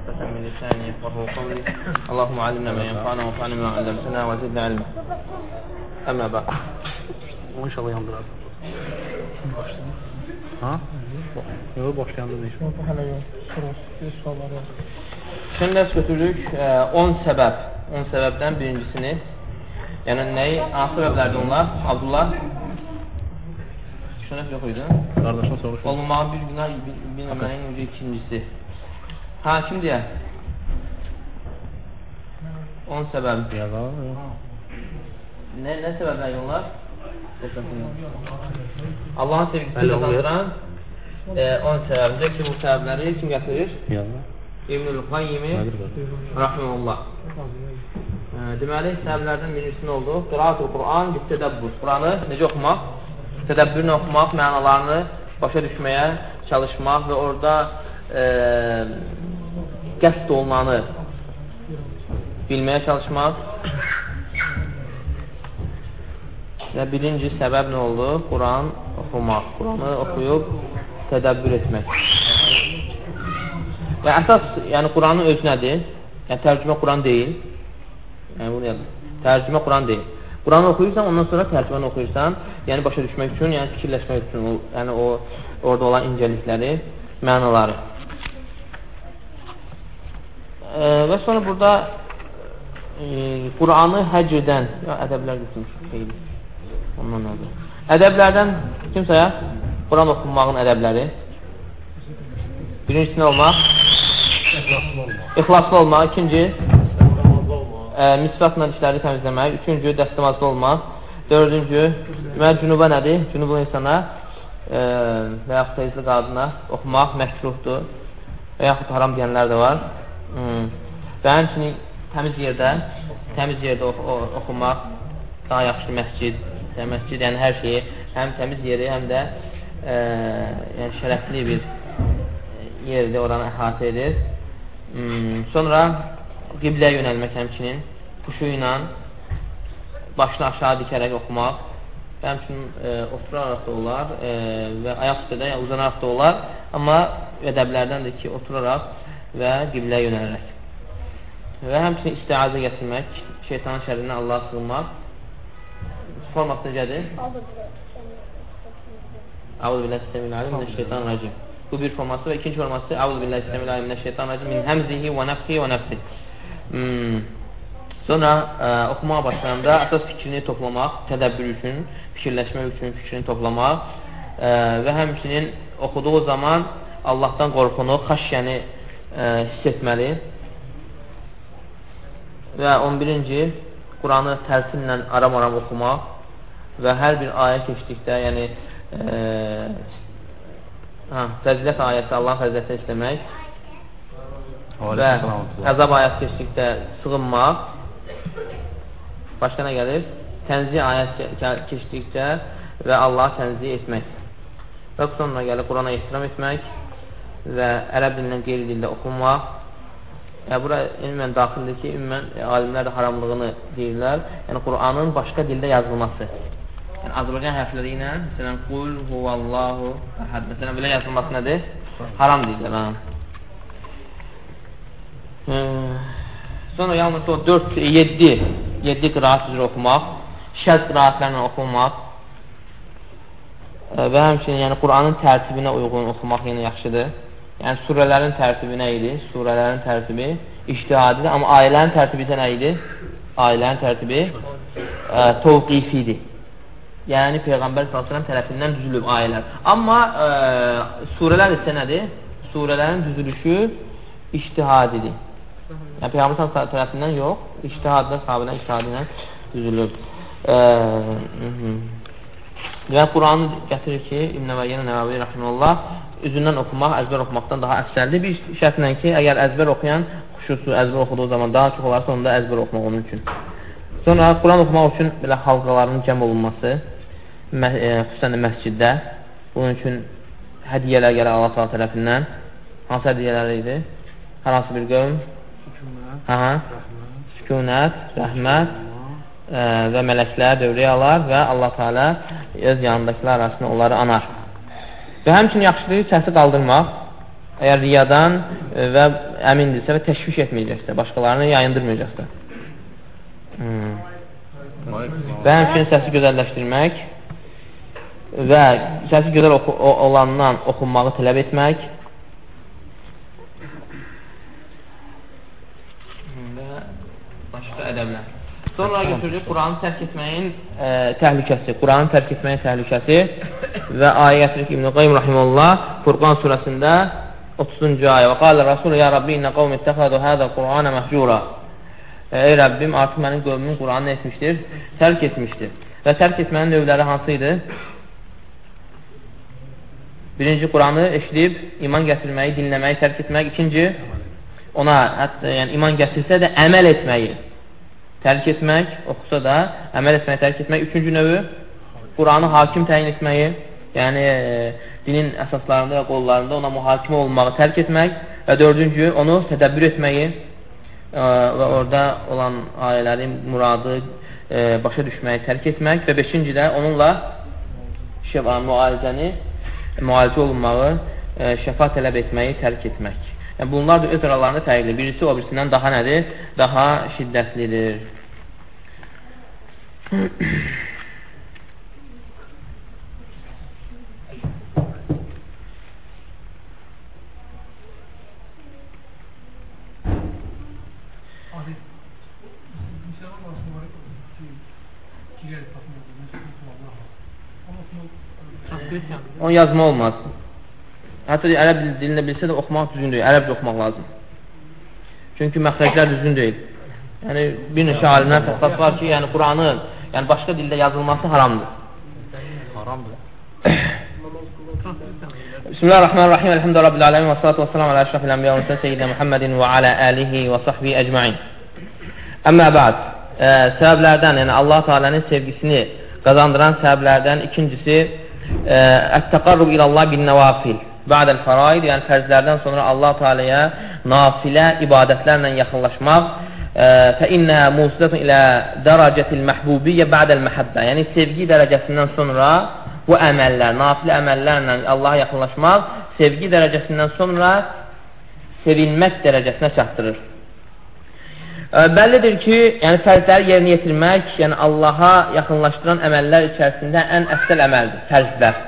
عقدة من لساني يفقهوا قولي اللهم علمنا ما ينفعنا وانفعنا ما علمتنا وزدنا علما أما بعد O inşallah yandırar. Ha? Yok başlayanda değil. Bu hələ yox. Soru, bir suallar yox. Şimdi ders götürdük 10 səbəb. 10 səbəbdən birincisini. Yəni nəyi? Hansı səbəblərdir onlar? Abdullah? Şunaq yox idi. Kardeşim sormuş. Olmağı bir günah bilməyin ucu ikincisi. Ha, kim deyər? 10 səbəb. Ya da. Nə, nə səbəblər onlar? Allahın sevgisi Əllə qazandıran e, 10 səbəbdir ki, bu səbəbləri kim gətirir? İbnül Qayyimi? Rahimullah. E, deməli, səbəblərdən birincisi nə oldu? Qiraatul Quran, tədəbbür. Quranı necə oxumaq? Tədəbbürlə oxumaq, mənalarını başa düşməyə çalışmaq və orada e, qəsd olunanı bilməyə çalışmaq. Və birinci səbəb nə oldu? Quran oxumaq. Quranı oxuyub tədəbbür etmək. Və əsas, yəni Quranın öz nədir? Yəni tərcümə Quran deyil. Yəni bunu yazın. Tərcümə Quran deyil. Quranı oxuyursan, ondan sonra tərcüməni oxuyursan, yəni başa düşmək üçün, yəni fikirləşmək üçün, yəni o orada olan incəlikləri, mənaları. Və sonra burada e, Quranı həcc edən, ya, ədəblər götürmüş. Ondan oldu. Ədəblərdən kim sayar? Quran oxunmağın ədəbləri. Birincisi nə olmaq? İxlaslı olmaq. İkinci, e, misvaqla dişləri təmizləmək. Üçüncü, dəstəmazlı olmaq. Dördüncü, deməli, cünuba nədir? Cünublu insana e, və yaxud tezli qadına oxumaq məkruhdur. Və yaxud haram deyənlər də var. Hmm. Və həmçinin təmiz yerdə, təmiz yerdə ox oxumaq daha yaxşı məscid, yəni məscid, yəni hər şeyi, həm təmiz yeri, həm də e, yəni şərəfli bir yerdə oranı əhatə edir. Hmm, sonra qibləyə yönəlmək həmçinin xuşu ilə başını aşağı dikərək oxumaq və həmçinin e, oturaraq da olar e, və ayaq üstə də yəni, uzanaraq da olar amma ədəblərdəndir ki, oturaraq və qibləyə yönələrək və həmçinin istiazə gətirmək şeytanın şərindən Allah'a sığınmaq forması necədir? Əuzu billahi istəmin alim minəşşeytanirracim. Bu bir forması və ikinci forması Əuzu billahi istəmin alim minəşşeytanirracim min həmzihi və nəfhi və nəfsi. Hmm. Sonra ə, oxumağa başlayanda əsas fikrini toplamaq, tədəbbür üçün, fikirləşmək üçün fikrini toplamaq ə, və həmçinin oxuduğu zaman Allahdan qorxunu, xaşyəni ə, hiss etməli. Və 11-ci Quranı tərtillə aram-aram oxumaq və hər bir ayə keçdikdə, yəni e, hə, fəzilət ayəsi, Allah fəzilətini istəmək və əzab ayəsi keçdikdə sığınmaq başqa nə gəlir? Tənzih ayəsi keçdikdə və Allah tənzih etmək və sonra gəlir Qurana ehtiram etmək və ərəb dilindən qeyri dildə oxunmaq Yəni, bura ümumən daxildir ki, ümumən e, alimlər də haramlığını deyirlər. Yəni, Quranın başqa dildə yazılması. Yəni, Azərbaycan hərfləri ilə, məsələn, Qul huvallahu əhəd. Məsələn, belə yazılması nədir? Haram deyirlər. Ha. E, sonra yalnız o 4, 7, 7 qiraat üzrə oxumaq, şəz qiraatlərlə oxumaq e, və həmçinin yəni, Quranın tərtibinə uyğun oxumaq yenə yaxşıdır. Yəni, surələrin tərtibi nə idi? Surələrin tərtibi iştihadidir. Amma ayələrin tərtibi isə nə idi? Ayələrin tərtibi ə, tovqifidir. Yəni, Peyğəmbər s.ə.v tərəfindən düzülüb ayələr. Amma ə, surələr isə nədir? Surələrin düzülüşü iştihadidir. Yəni, Peyğəmbər s.ə.v tərəfindən yox, iştihadda, sahabədən iştihadindən düzülüb. Ə, və Quranı gətirir ki, İbn-i Məyyən Nəvəvi Rəxmanullah üzündən oxumaq əzbər oxumaqdan daha əfsəldir. Bir şərtlə ki, əgər əzbər oxuyan xuşusu əzbər oxuduğu zaman daha çox olarsa, onda əzbər oxumaq onun üçün. Sonra Quran oxumaq üçün belə halqaların cəm olunması, mə e, xüsusən də məsciddə. Bunun üçün hədiyələr gəlir Allah s.ə. tərəfindən. Hansı hədiyələr idi? Hər hansı bir qövm? Hə, sükunət, rəhmət ə, və mələklər dövrəyə alar və Allah Teala öz yanındakılar arasında onları anar. Və həmçinin yaxşıdır səsi qaldırmaq. əgər riyadan e, və əmindirsə və təşviş etməyəcəksə, başqalarını yayındırmayacaqsa. Hmm. Və həmçinin səsi gözəlləşdirmək və səsi gözəl oxu olandan oxunmağı tələb etmək və başqa ədəblər. Sonra götürürük Quranı tərk etməyin ə, təhlükəsi. Quranı tərk etməyin təhlükəsi və ayə gətirir İbn-i Qayyum Rahimullah Furqan surəsində 30-cu ayə. Və qalə Rasulü ya Rabbi innə qavm ittəxədu hədə Qur'anə məhcura. Ey Rəbbim, artıq mənim qövmüm Quranı etmişdir? Tərk etmişdir. Və tərk etmənin növləri hansı idi? Birinci, Quranı eşidib, iman gətirməyi, dinləməyi, tərk etmək. İkinci, ona hətta yəni, iman gətirsə də əməl etməyi tərk etmək, oxusa da əməl etməyi tərk etmək. Üçüncü növü, Quranı hakim təyin etməyi, yəni e, dinin əsaslarında və qollarında ona mühakimə olmağı tərk etmək və dördüncü, onu tədəbbür etməyi ə, e, və orada olan ayələrin muradı ə, e, başa düşməyi tərk etmək və beşinci də onunla şəfa, müalicəni, müalicə olunmağı, ə, şəfa tələb etməyi tərk etmək. Yəni, bunlar da öz aralarında fərqli. Birisi o birisindən daha nədir? Daha şiddətlidir. Onu yazma olmaz. Hətta ərəb dilində bilsə də oxumaq düzgün deyil, ərəbcə oxumaq lazım. Çünki məxrəclər düzgün deyil. Yəni, bir neçə alimlər fəslas var ki, yəni Quranı yəni başqa dildə yazılması haramdır. Haramdır. Bismillahirrahmanirrahim. Elhamdülillahi rabbil alamin və salatu vesselam ala əşrafil anbiya və seyyidina Muhammedin və ala alihi və sahbihi ecmaîn. Əmmə ba'd. E, səbəblərdən, yəni Allah Taala'nın sevgisini qazandıran səbəblərdən ikincisi e, ət-təqarrub ilə Allah bin nəvafil ba'dəl fəraid, yəni fərzlərdən sonra Allah Teala'ya nafilə ibadətlərlə yaxınlaşmaq fə innə musilətun ilə dərəcətil məhbubiyyə ba'dəl məhəbbə. Yəni sevgi dərəcəsindən sonra bu əməllər, nafilə əməllərlə Allaha yaxınlaşmaq sevgi dərəcəsindən sonra sevilmək dərəcəsinə çatdırır. Bəllidir ki, yəni fərzləri yerinə yetirmək, yəni Allaha yaxınlaşdıran əməllər içərisində ən əsəl əməldir, fərzlər.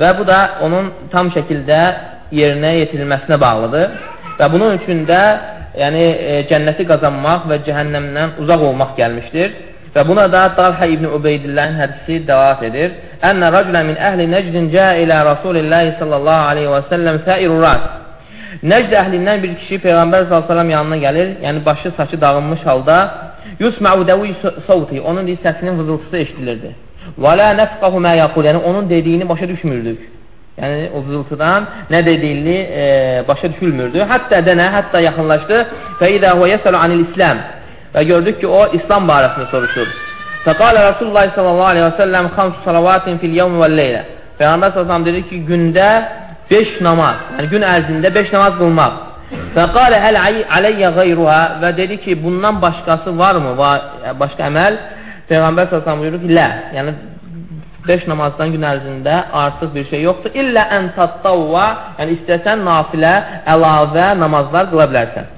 Və bu da onun tam şəkildə yerinə yetirilməsinə bağlıdır. Və bunun üçün də yəni, e, cənnəti qazanmaq və cəhənnəmdən uzaq olmaq gəlmişdir. Və buna da Dalhə ibn Ubeydilləhin hədisi dəvat edir. Ənə rəculə min əhli nəcdin cə ilə Rasulillahi sallallahu aleyhi və səlləm səiru ras. Nəcd əhlindən bir kişi Peyğəmbər s.ə.v yanına gəlir, yəni başı, saçı dağılmış halda Yusməu dəvi savti, onun səsinin vızıltısı eşidilirdi. Və lə nəfqahu mə yaqul, yəni onun dediyini başa düşmürdük. Yəni o vızıltıdan nə dediyini e, başa düşülmürdü. Hətta dənə, hətta yaxınlaşdı. Və idə huvə yəsəlu anil İslam. Və gördük ki, o İslam barəsində soruşur. Fəqalə Rasulullah sallallahu aleyhi və səlləm xamsu salavatin fil yevm və leylə. Peyğəmbər sallallahu dedi ki, gündə 5 namaz, yəni gün ərzində 5 namaz qılmaq. Fəqalə həl aleyyə qeyruha və dedi ki, bundan başqası varmı? Va başqa əməl? Peyğəmbər sallallahu buyurur ki, lə, yəni 5 namazdan gün ərzində artıq bir şey yoxdur. İllə ən tattavva, yəni istəsən nafilə, əlavə namazlar qıla bilərsən.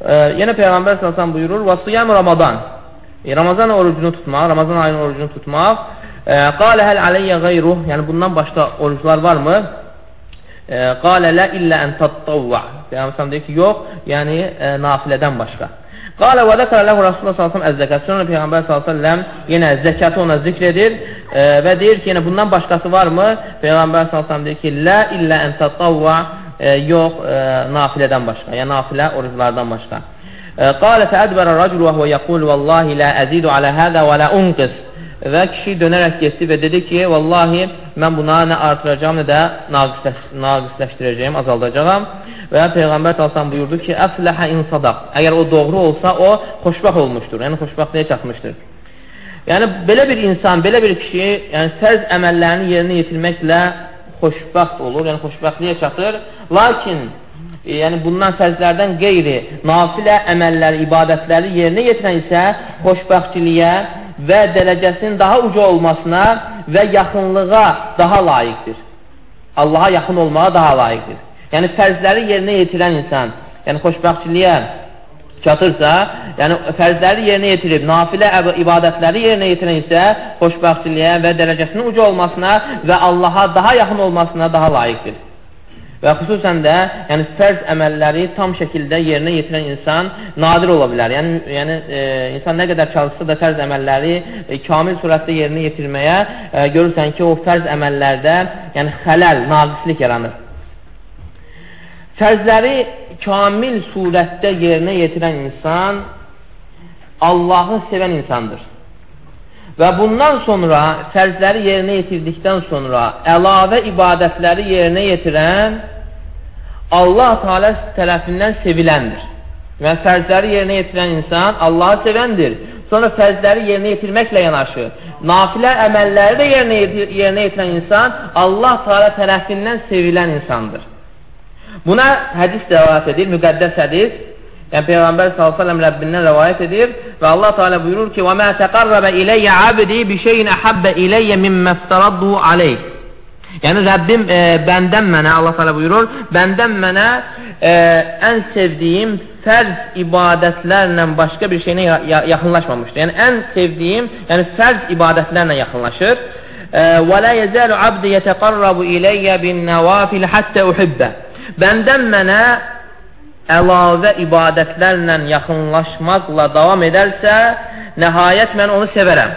E, yenə Peyğəmbər sallallahu buyurur: "Və siyam Ramazan." E, Ramazan orucunu tutmaq, Ramazan ayının orucunu tutmaq. E, Qalə həl aleyyə qeyruh, yəni bundan başqa oruclar varmı? E, Qalə lə illə ən tattavva. Peyğəmbər deyir ki, yox, yəni e, nafilədən başqa. Qalə və zəkərə ləhu Rasulullah s.ə.v əz-zəkat. Sonra Peyğəmbər s.ə.v yenə zəkatı ona zikr edir e, və deyir ki, yenə bundan başqası varmı? Peyğəmbər s.ə.v deyir ki, lə illə ən tatavva, e, yox, e, nafilədən başqa, yəni nafilə oruclardan başqa. E, qalə fəədbərə rəcul və huvə yəqul vallahi lə əzidu alə hədə və lə unqis. Və kişi dönərək getdi və dedi ki, vallahi mən buna nə artıracağım, nə də naqisləş naqisləşdirəcəyim, azaldacağam. Və Peyğəmbər salsan buyurdu ki, əfləhə insadaq. Əgər o doğru olsa, o xoşbax olmuşdur. Yəni, xoşbaxtliyə çatmışdır. Yəni, belə bir insan, belə bir kişi, yəni fərz əməllərini yerinə yetirməklə xoşbaxt olur, yəni xoşbaxtliyə çatır. Lakin, e, yəni bundan fərzlərdən qeyri, nafilə əməlləri, ibadətləri yerinə yetirən isə xoşbaxtçiliyə və dərəcəsinin daha uca olmasına və yaxınlığa daha layiqdir. Allaha yaxın olmağa daha layiqdir. Yəni fərzləri yerinə yetirən insan, yəni xoşbəxtçiliyə çatırsa, yəni fərzləri yerinə yetirib, nafilə ibadətləri yerinə yetirən isə xoşbəxtçiliyə və dərəcəsinin uca olmasına və Allaha daha yaxın olmasına daha layiqdir. Və xüsusən də yəni fərz əməlləri tam şəkildə yerinə yetirən insan nadir ola bilər. Yəni yəni e, insan nə qədər çalışsa da fərz əməlləri e, kamil surətdə yerinə yetirməyə e, görürsən ki, o fərz əməllərdə yəni xələl, naqislik yaranır. Fərzləri kamil surətdə yerinə yetirən insan Allahı sevən insandır. Və bundan sonra fərzləri yerinə yetirdikdən sonra əlavə ibadətləri yerinə yetirən Allah Teala tərəfindən seviləndir. Və fərzləri yerinə yetirən insan Allahı sevəndir. Sonra fərzləri yerinə yetirməklə yanaşı, nafilə əməlləri də yerinə, yerinə yetirən insan Allah Teala tərəfindən sevilən insandır. Buna hədis dəvat edir, müqəddəs hədis. Yəni Peyğəmbər s.ə.v Rəbbindən rəvayət edir və Allah Teala buyurur ki: "Və mə təqarrəbə ileyyə abdi bi şeyin ahabbə ileyyə mimmə iftaradhu aleyh." Yəni Rəbbim e, bəndən mənə Allah Teala buyurur, bəndən mənə e, ən sevdiyim fərz ibadətlərlə başqa bir şeyinə ya ya yaxınlaşmamışdır. Yəni ən sevdiyim, yəni fərz ibadətlərlə yaxınlaşır. E, "Və la yezalu abdi yetaqarrabu ileyyə bin-nawafil hatta uhibbe." Bəndən mənə əlavə ibadətlərlə yaxınlaşmaqla davam edərsə, nəhayət mən onu sevərəm.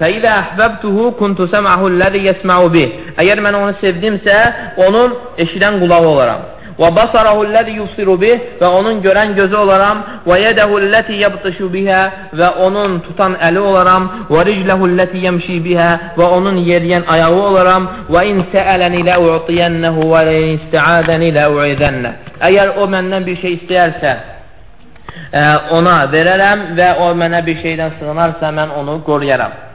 Fəidə əhbəbtuhu kuntu səməhu ləzi yəsməu bih. Əgər mən onu sevdimsə, onun eşidən qulağı olaram. Və basarahu ləzi yusiru bih və onun görən gözü olaram. Və yədəhu ləti yəbtışu bihə və onun tutan əli olaram. Və ricləhu ləti yəmşi bihə və onun yeriyən ayağı olaram. Və in səələni lə u'tiyənnəhu və lə istəadəni lə u'idənnə. Əgər o məndən bir şey istəyərsə, ə, ona verərəm və o mənə bir şeydən sığınarsa, mən onu qoruyaram.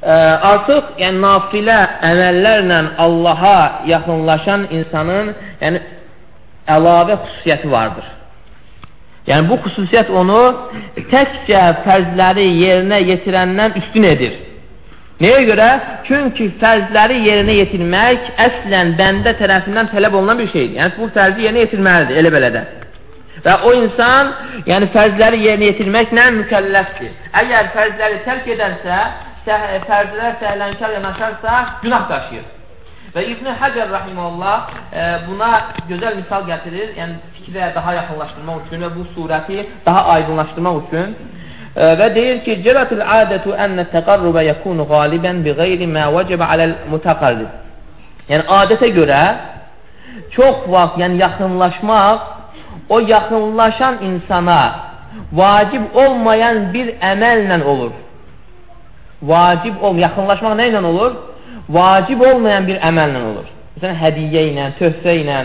Ə, artıq yəni, nafilə əməllərlə Allaha yaxınlaşan insanın yəni, əlavə xüsusiyyəti vardır. Yəni, bu xüsusiyyət onu təkcə fərzləri yerinə yetirəndən üstün edir. Nəyə görə? Çünki fərzləri yerinə yetirmək əslən bəndə tərəfindən tələb olunan bir şeydir. Yəni, bu fərzi yerinə yetirməlidir, elə belə də. Və o insan, yəni fərzləri yerinə yetirməklə mükəlləfdir. Əgər fərzləri tərk edərsə, fərzlər səhlənkar yanaşarsa, günah daşıyır. Və İbn Həcər Rahimullah e, buna gözəl misal gətirir, yəni fikrə daha yaxınlaşdırmaq üçün və bu surəti daha aydınlaşdırmaq üçün və deyir ki, Cərətul adətu ənə təqarrubə yəkunu qalibən bi qeyri mə vəcəbə aləl mütəqarrib. Yəni, adətə görə çox vaxt, yəni yaxınlaşmaq o yaxınlaşan insana vacib olmayan bir əməllə olur. Vacib ol, yaxınlaşmaq nə ilə olur? Vacib olmayan bir əməllə olur. Məsələn, hədiyyə ilə, töhfə ilə,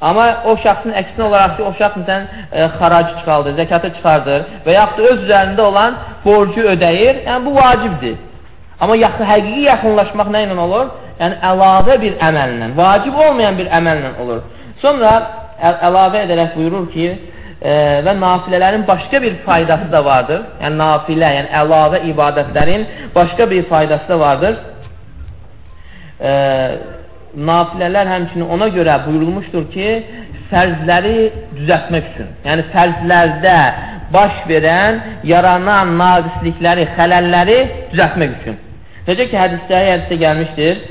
Amma o şəxsin əksinə olaraq ki, o şəxs məsələn e, xarac çıxardır, zəkatı çıxardır və yaxud da öz üzərində olan borcu ödəyir, yəni bu vacibdir. Amma yaxın, həqiqi yaxınlaşmaq nə ilə olur? Yəni əlavə bir əməllə, vacib olmayan bir əməllə olur. Sonra əlavə edərək buyurur ki, və nafilələrin başqa bir faydası da vardır. Yəni nafilə, yəni əlavə ibadətlərin başqa bir faydası da vardır. E, nafilələr həmçinin ona görə buyurulmuşdur ki, fərzləri düzəltmək üçün. Yəni fərzlərdə baş verən, yaranan naqislikləri, xələlləri düzəltmək üçün. Necə ki, hədisdə, hədisdə gəlmişdir.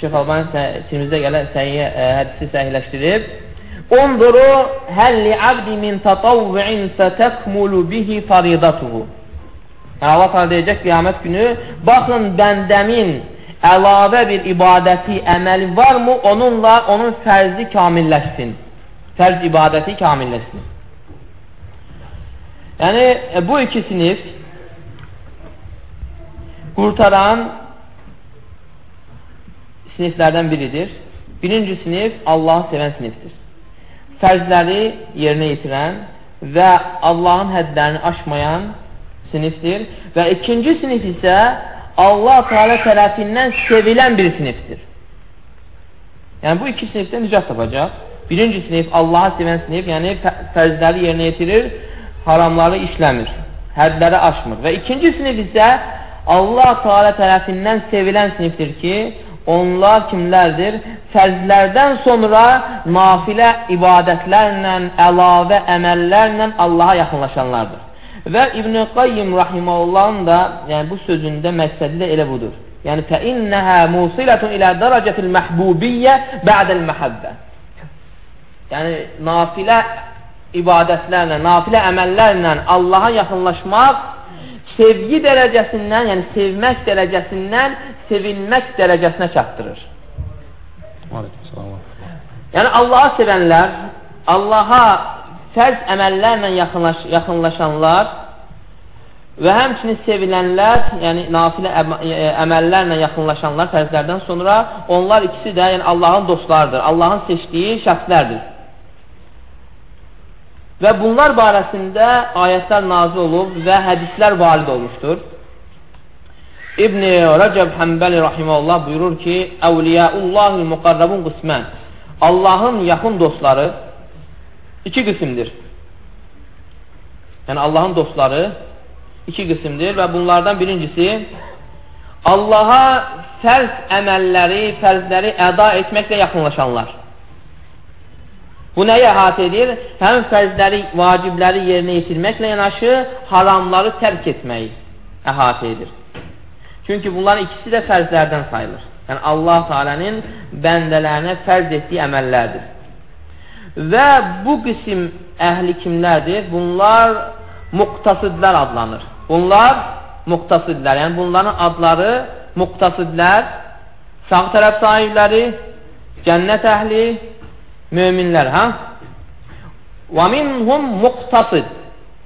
Şeyh Albani içimizdə gələn səhiyyə, e, hədisi səhiyləşdirib. Unduru həlli abdi min tatavvin fətəkmulu bihi faridatuhu. Yəni, Allah sana deyəcək qiyamət günü, baxın bəndəmin əlavə bir ibadəti, əməli varmı, onunla onun fərzi kamilləşsin. Fərz ibadəti kamilləşsin. Yəni, e, bu iki sinif qurtaran siniflərdən biridir. Birinci sinif Allahı sevən sinifdir. Fərzləri yerinə yetirən və Allahın hədlərini aşmayan sinifdir. Və ikinci sinif isə Allah Teala tərəfindən sevilən bir sinifdir. Yəni, bu iki sinifdə nicat tapacaq. Birinci sinif Allah'a sevən sinif, yəni fərzləri yerinə yetirir, haramları işləmir, hədləri aşmır. Və ikinci sinif isə Allah Teala tərəfindən sevilən sinifdir ki, onlar kimlərdir? Fərzlərdən sonra nafilə ibadətlərlə, əlavə əməllərlə Allaha yaxınlaşanlardır. Və İbn-i Qayyim Rahiməullahın da yəni, bu sözündə məqsədi də elə budur. Yəni, fəinnəhə musilətun ilə dərəcətil məhbubiyyə bə'dəl məhəbbə. Yəni, nafilə ibadətlərlə, nafilə əməllərlə Allaha yaxınlaşmaq sevgi dərəcəsindən, yəni sevmək dərəcəsindən sevilmək dərəcəsinə çatdırır. Yəni, Allaha sevənlər, Allaha fərz əməllərlə yaxınlaş yaxınlaşanlar və həmçinin sevilənlər, yəni nafilə əməllərlə yaxınlaşanlar fərzlərdən sonra onlar ikisi də yəni Allahın dostlarıdır, Allahın seçdiyi şəxslərdir. Və bunlar barəsində ayətlər nazil olub və hədislər valid olmuşdur. İbn Rəcəb Həmbəli rahimehullah buyurur ki: "Əvliyaullahul muqarrabun qismən." Allahın yaxın dostları iki qismdir. Yəni Allahın dostları iki qismdir və bunlardan birincisi Allaha fərz əməlləri, fərzləri əda etməklə yaxınlaşanlar. Bu nəyə əhatə edir? Həm fərzləri, vacibləri yerinə yetirməklə yanaşı, haramları tərk etməyi əhatə edir. Çünki bunların ikisi də fərzlərdən sayılır. Yəni Allah Teala'nın bəndələrinə fərz etdiyi əməllərdir. Və bu qism əhli kimlərdir? Bunlar muqtasidlər adlanır. Bunlar muqtasidlər, yəni bunların adları muqtasidlər, sağ tərəf sahibləri, cənnət əhli, möminlər, hə? Və minhum muqtasid.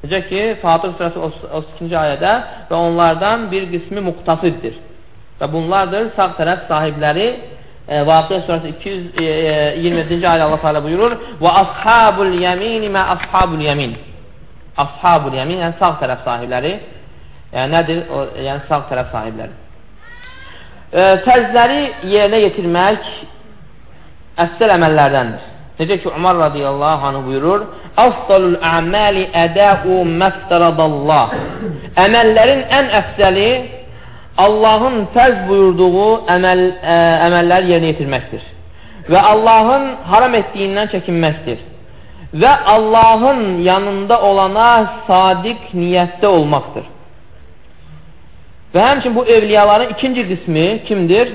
Necə ki, Fatır surəsi 32-ci ayədə və onlardan bir qismi muqtasiddir. Və bunlardır sağ tərəf sahibləri e, Vaqiə surəsi 227-ci e, ayədə Allah Teala buyurur: "Və ashabul yemin mə ashabul yemin." Ashabul yemin, yəni sağ tərəf sahibləri. Yəni nədir? O, yəni sağ tərəf sahibləri. E, fərzləri yerinə yetirmək əfsəl əməllərdəndir. Necə ki, Umar radiyallahu anh buyurur, Afdalul əməli ədəu məftəradallah. Əməllərin ən əfsəli Allahın fərz buyurduğu əməl, ə, əməlləri yerinə yetirməkdir. Və Allahın haram etdiyindən çəkinməkdir. Və Allahın yanında olana sadiq niyyətdə olmaqdır. Və həmçin bu evliyaların ikinci qismi kimdir?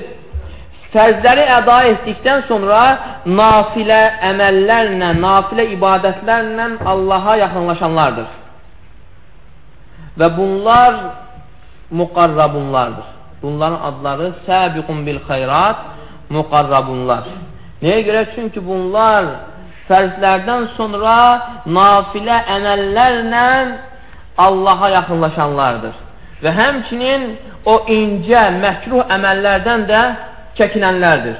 Fərzləri əda etdikdən sonra nafilə əməllərlə, nafilə ibadətlərlə Allaha yaxınlaşanlardır. Və bunlar muqarrabunlardır. Bunların adları səbiqun bil xeyrat, muqarrabunlar. Nəyə görə? Çünki bunlar fərzlərdən sonra nafilə əməllərlə Allaha yaxınlaşanlardır. Və həmçinin o incə, məkruh əməllərdən də çəkinənlərdir.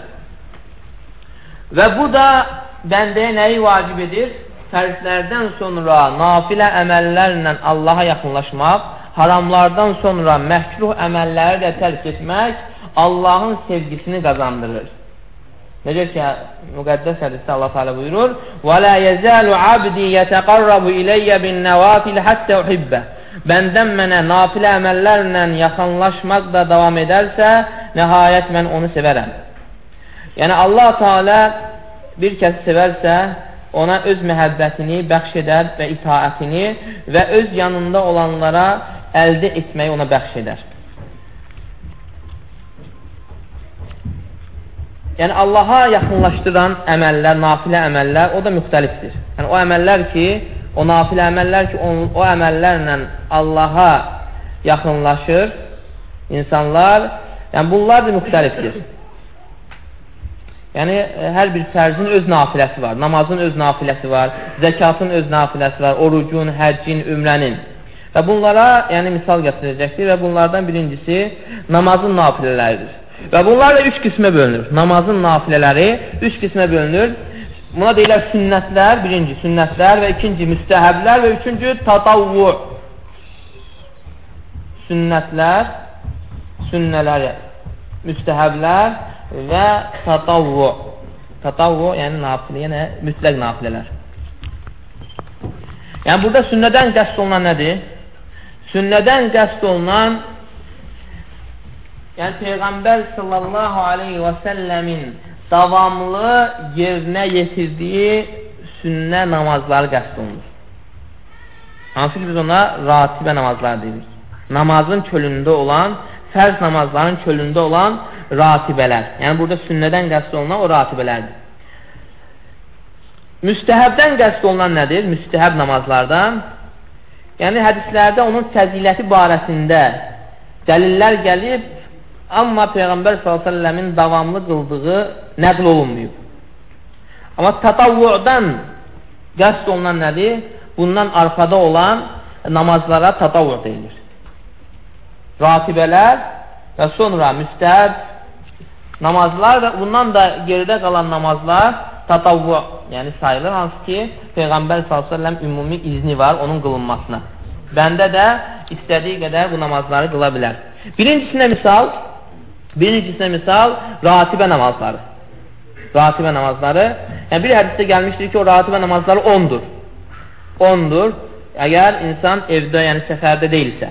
Və bu da bəndəyə nəyi vacib edir? Fərzlərdən sonra nafilə əməllərlə Allaha yaxınlaşmaq, haramlardan sonra məhkruh əməlləri də tərk etmək Allahın sevgisini qazandırır. Necə ki, müqəddəs hədisdə Allah Teala buyurur: "Və la yezalu abdi yetaqarrabu ilayya bin nawafil hatta uhibba." Bəndən mənə nafilə əməllərlə yaxınlaşmaq da davam edərsə, nəhayət mən onu sevərəm. Yəni, Allah Teala bir kəs sevərsə, ona öz məhəbbətini bəxş edər və itaətini və öz yanında olanlara əldə etməyi ona bəxş edər. Yəni, Allaha yaxınlaşdıran əməllər, nafilə əməllər, o da müxtəlifdir. Yəni, o əməllər ki, o nafilə əməllər ki, o, o əməllərlə Allaha yaxınlaşır insanlar, yəni bunlar da müxtəlifdir. Yəni, hər bir fərzin öz nafiləsi var, namazın öz nafiləsi var, zəkatın öz nafiləsi var, orucun, həccin, ümrənin. Və bunlara, yəni misal gətirəcəkdir və bunlardan birincisi namazın nafilələridir. Və bunlar da üç qismə bölünür. Namazın nafilələri üç qismə bölünür. Buna deyilər sünnətlər, birinci sünnətlər və ikinci müstəhəblər və üçüncü tatavvu. Sünnətlər, sünnələr, müstəhəblər və tatavvu. Tatavvu, yəni nafilə, yəni mütləq nafilələr. Yəni burada sünnədən qəsd olunan nədir? Sünnədən qəsd olunan Yəni Peyğəmbər sallallahu aleyhi və səlləmin davamlı yerinə yetirdiyi sünnə namazları qəsd olunur. Hansı ki biz ona ratibə namazlar deyirik. Namazın çölündə olan, fərz namazların çölündə olan ratibələr. Yəni burada sünnədən qəsd olunan o ratibələrdir. Müstəhəbdən qəsd olunan nədir? Müstəhəb namazlardan. Yəni hədislərdə onun fəziləti barəsində dəlillər gəlib, amma Peyğəmbər s.ə.v-in davamlı qıldığı nəql olunmuyub. Amma tatavvudan qəsd olunan nədir? Bundan arxada olan namazlara tatavvur deyilir. Ratibələr və sonra müstəhəb namazlar və bundan da geridə qalan namazlar tatavvu, yəni sayılır, hansı ki, Peyğəmbər s.ə.v ümumi izni var onun qılınmasına. Bəndə də istədiyi qədər bu namazları qıla bilər. Birincisinə misal, birincisinə misal ratibə namazları. Ratibə namazları. Yəni, bir hədisdə gəlmişdir ki, o ratibə namazları 10-dur. 10-dur. Əgər insan evdə, yəni səfərdə deyilsə.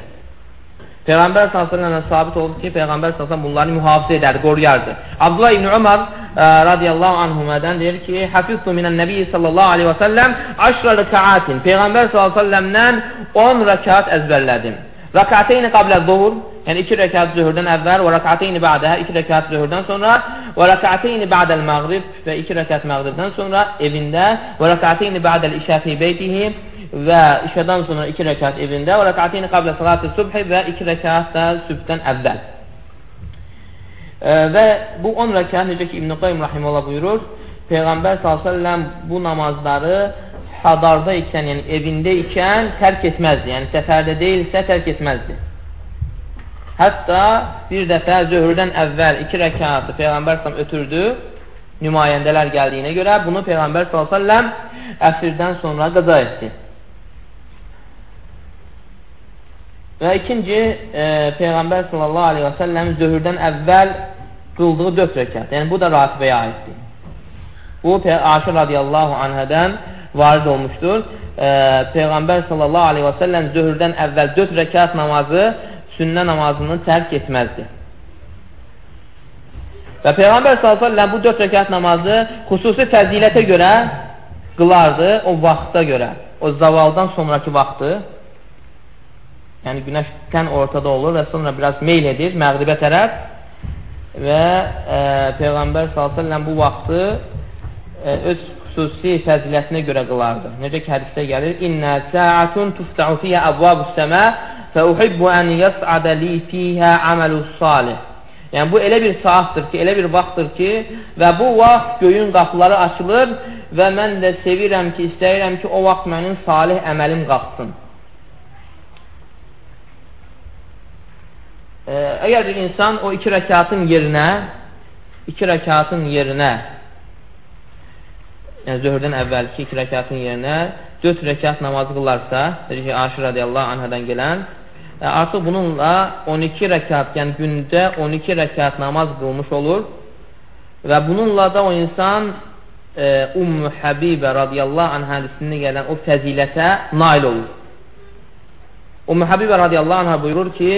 Peyğəmbər s.ə.və sabit olub ki, Peyğəmbər s.ə.və bunları mühafizə edərdi, qoruyardı. Abdullah ibn Ömər ə, radiyallahu anhumədən deyir ki, Həfiztu minən nəbi sallallahu aleyhi və səlləm aşra rəkaatin. Peyğəmbər s.ə.vədən 10 rəkat əzbərlədim. Rəkateyni qablə zuhur, yəni 2 rəkat zühürdən əvvəl və rəkateyni ba'də, 2 rəkat zühürdən sonra və rəkateyni ba'dəl məğrib və 2 rəkat məğribdən sonra evində və rəkateyni ba'dəl işə fi beytihi və işədən sonra 2 rəkat evində və rəkateyni qablə salatı subhi və 2 rəkat da sübhdən əvvəl. E, və bu 10 rəkat, necə ki İbn-i Qayyum Rahimullah buyurur, Peyğəmbər s.ə.v bu namazları hadarda ikən, yəni evində ikən tərk etməzdi. Yəni səfərdə deyilsə tərk etməzdi. Hətta bir dəfə zöhrdən əvvəl iki rəkatı Peyğəmbər s.ə.v ötürdü, nümayəndələr gəldiyinə görə bunu Peyğəmbər s.ə.v əsrdən sonra qaza etdi. Və ikinci, e, Peyğəmbər sallallahu aleyhi və səlləm zöhrdən əvvəl qıldığı dörd rəkat. Yəni, bu da ratibəyə aiddir. Bu, Aşır radiyallahu anhədən varid olmuşdur. E, Peyğəmbər sallallahu aleyhi və səlləm zöhrdən əvvəl dörd rəkat namazı sünnə namazını tərk etməzdi. Və Peyğəmbər sallallahu aleyhi və səlləm bu dörd rəkat namazı xüsusi fəzilətə görə qılardı, o vaxta görə. O zavaldan sonraki vaxtı yəni günəş tən ortada olur və sonra biraz meyl edir məğribə tərəf və e, Peyğəmbər s.ə.v bu vaxtı e, öz xüsusi fəzilətinə görə qılardı. Necə ki, hədisdə gəlir, İnnə səətun tuftəu fiyyə əbvabus səmə fə uhibbu ən yəs'adə li fiyhə əməlus salih. Yəni, bu elə bir saatdır ki, elə bir vaxtdır ki, və bu vaxt göyün qapıları açılır və mən də sevirəm ki, istəyirəm ki, o vaxt mənim salih əməlim qalxsın. e, əgər insan o iki rəkatın yerinə iki rəkatın yerinə yəni zöhrdən əvvəlki iki rəkatın yerinə dörd rəkat namazı qılarsa, dedi ki, Aşir radiyallahu anhədən gələn, e, artıq bununla 12 rəkat, yəni gündə 12 rəkat namaz qılmış olur və bununla da o insan e, Ümmü Həbibə radiyallahu anh hədisində gələn o fəzilətə nail olur. Ümmü Həbibə radiyallahu anhə buyurur ki,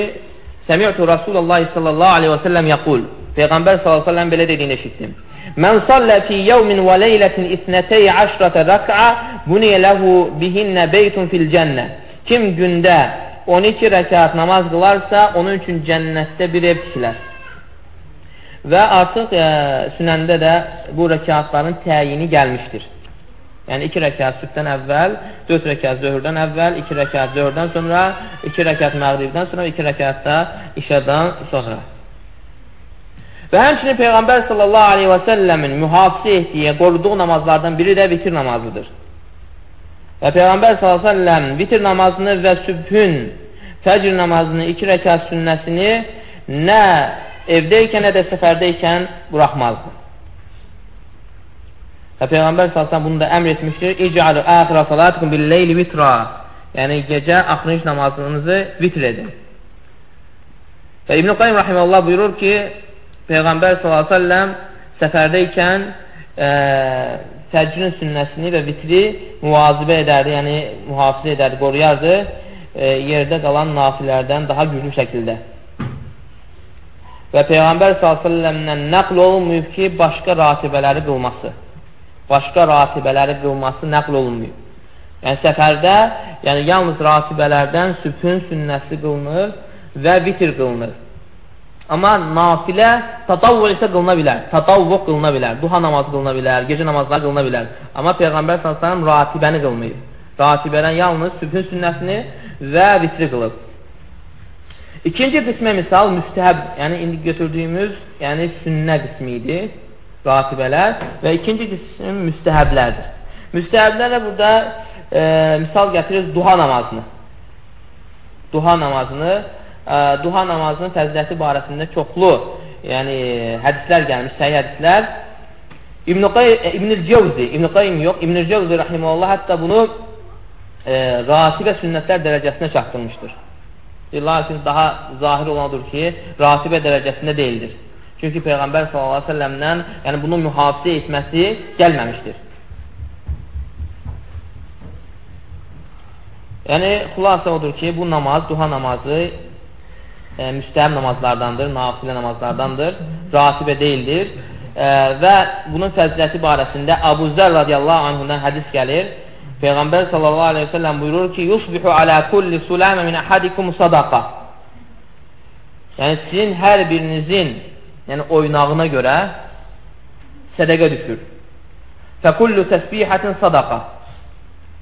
Səmiyyətu Rasulullah sallallahu aleyhi və səlləm yəqul Peyğəmbər sallallahu aleyhi və səlləm belə dediyini eşitdim. Mən sallə fi yevmin və leylətin isnətəy əşrətə rək'a buniyə ləhu bihinnə beytun fil cənnə. Kim gündə 12 rəkat namaz qılarsa, onun üçün cənnətdə bir ev tikilər. Və artıq e, sünəndə də bu rəkatların təyini gəlmişdir. Yəni, iki rəkat sübdən əvvəl, dörd rəkat zöhrdən əvvəl, iki rəkat zöhrdən sonra, iki rəkat məğribdən sonra, iki rəkat da işədən sonra. Və həmçinin Peyğəmbər sallallahu aleyhi və səlləmin mühafizə etdiyi, qoruduğu namazlardan biri də vitir namazıdır. Və Peyğəmbər sallallahu aleyhi və səlləm vitir namazını və sübhün fəcr namazını, iki rəkat sünnəsini nə evdəykən, nə də səfərdəykən buraxmazdı. Və Peyğəmbər s.ə.v bunu da əmr etmişdir. İcəalu əxirə salatikum billeyli vitra. Yəni, gecə axırıncı namazınızı vitr edin. Və İbn-i Qayyum Rahiməllah buyurur ki, Peyğəmbər s.ə.v səfərdə e, fəcrin sünnəsini və vitri müvazibə edərdi, yəni mühafizə edərdi, qoruyardı e, yerdə qalan nafilərdən daha güclü şəkildə. və Peyğəmbər s.ə.v-dən nəql olunmuyub ki, başqa ratibələri qılması. Başqa ratibələri qılması nəql olunmuyub. Yəni, səfərdə, yəni yalnız ratibələrdən sübhün sünnəsi qılınır və vitir qılınır. Amma nafilə tatavvu isə qılına bilər. Tatavvu qılına bilər. Duha namazı qılına bilər. Gecə namazları qılına bilər. Amma Peyğəmbər s.ə.v ratibəni qılmayıb. Ratibədən yalnız sübhün sünnəsini və vitri qılıb. İkinci qismə misal müstəhəb, yəni indi götürdüyümüz, yəni sünnə qismi idi, ratibələr və ikinci qism müstəhəblərdir. Müstəhəblərlə burada e, misal gətirir duha namazını. Duha namazını, duha namazının fəziləti barəsində çoxlu yəni hədislər gəlmiş, səhih hədislər. İbn-i İbn Cevzi, İbn-i Qayyim yox, İbn-i Cevzi rahiməhullah hətta bunu e, rasibə sünnətlər dərəcəsinə çatdırmışdır. Lakin daha zahir olandır ki, rasibə dərəcəsində deyildir. Çünki Peyğəmbər s.ə.v-dən yəni bunu mühafizə etməsi gəlməmişdir. Yəni, xülasə odur ki, bu namaz, duha namazı e, müstəhəm namazlardandır, nafilə namazlardandır, rasibə deyildir e, və bunun fəziləti barəsində Abu Zər radiyallahu anhudan hədis gəlir. Peyğəmbər sallallahu aleyhi ve sellem buyurur ki, Yusbihu alə kulli suləmə min əhədikum sadaqa. Yəni, sizin hər birinizin yəni, oynağına görə sədəqə düşür. Fəkullu təsbihətin sadaqa.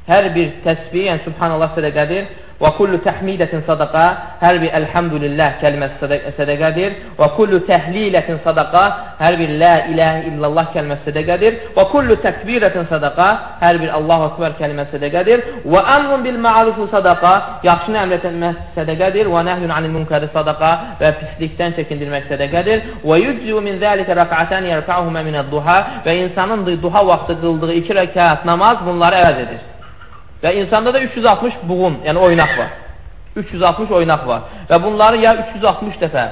Hər bir təsbih, yəni subhanallah sədəqədir. Və kullu təhmidətin sadaqa, hər bir əlhamdülillah kəlməsi sədəqədir. Və kullu təhlilətin sadaqa, hər bir la ilahə illallah kəlməsi sədəqədir. Və kullu təkbirətin sadaqa, hər bir Allahu Ekber kəlməsi sədəqədir. Və əmrun bil ma'rufu sadaqa, yaxşını əmr etmək sədəqədir. Və nəhyun anil munkəri sadaqa və pislikdən çəkindirmək sədəqədir. Və yüczu min zəlikə rəqətən yərfəuhumə minəd-duha və insanın duha vaxtı qıldığı iki rəkat namaz bunları əvəz edir. Və insanda da 360 buğum, yəni oynaq var. 360 oynaq var. Və bunları ya 360 dəfə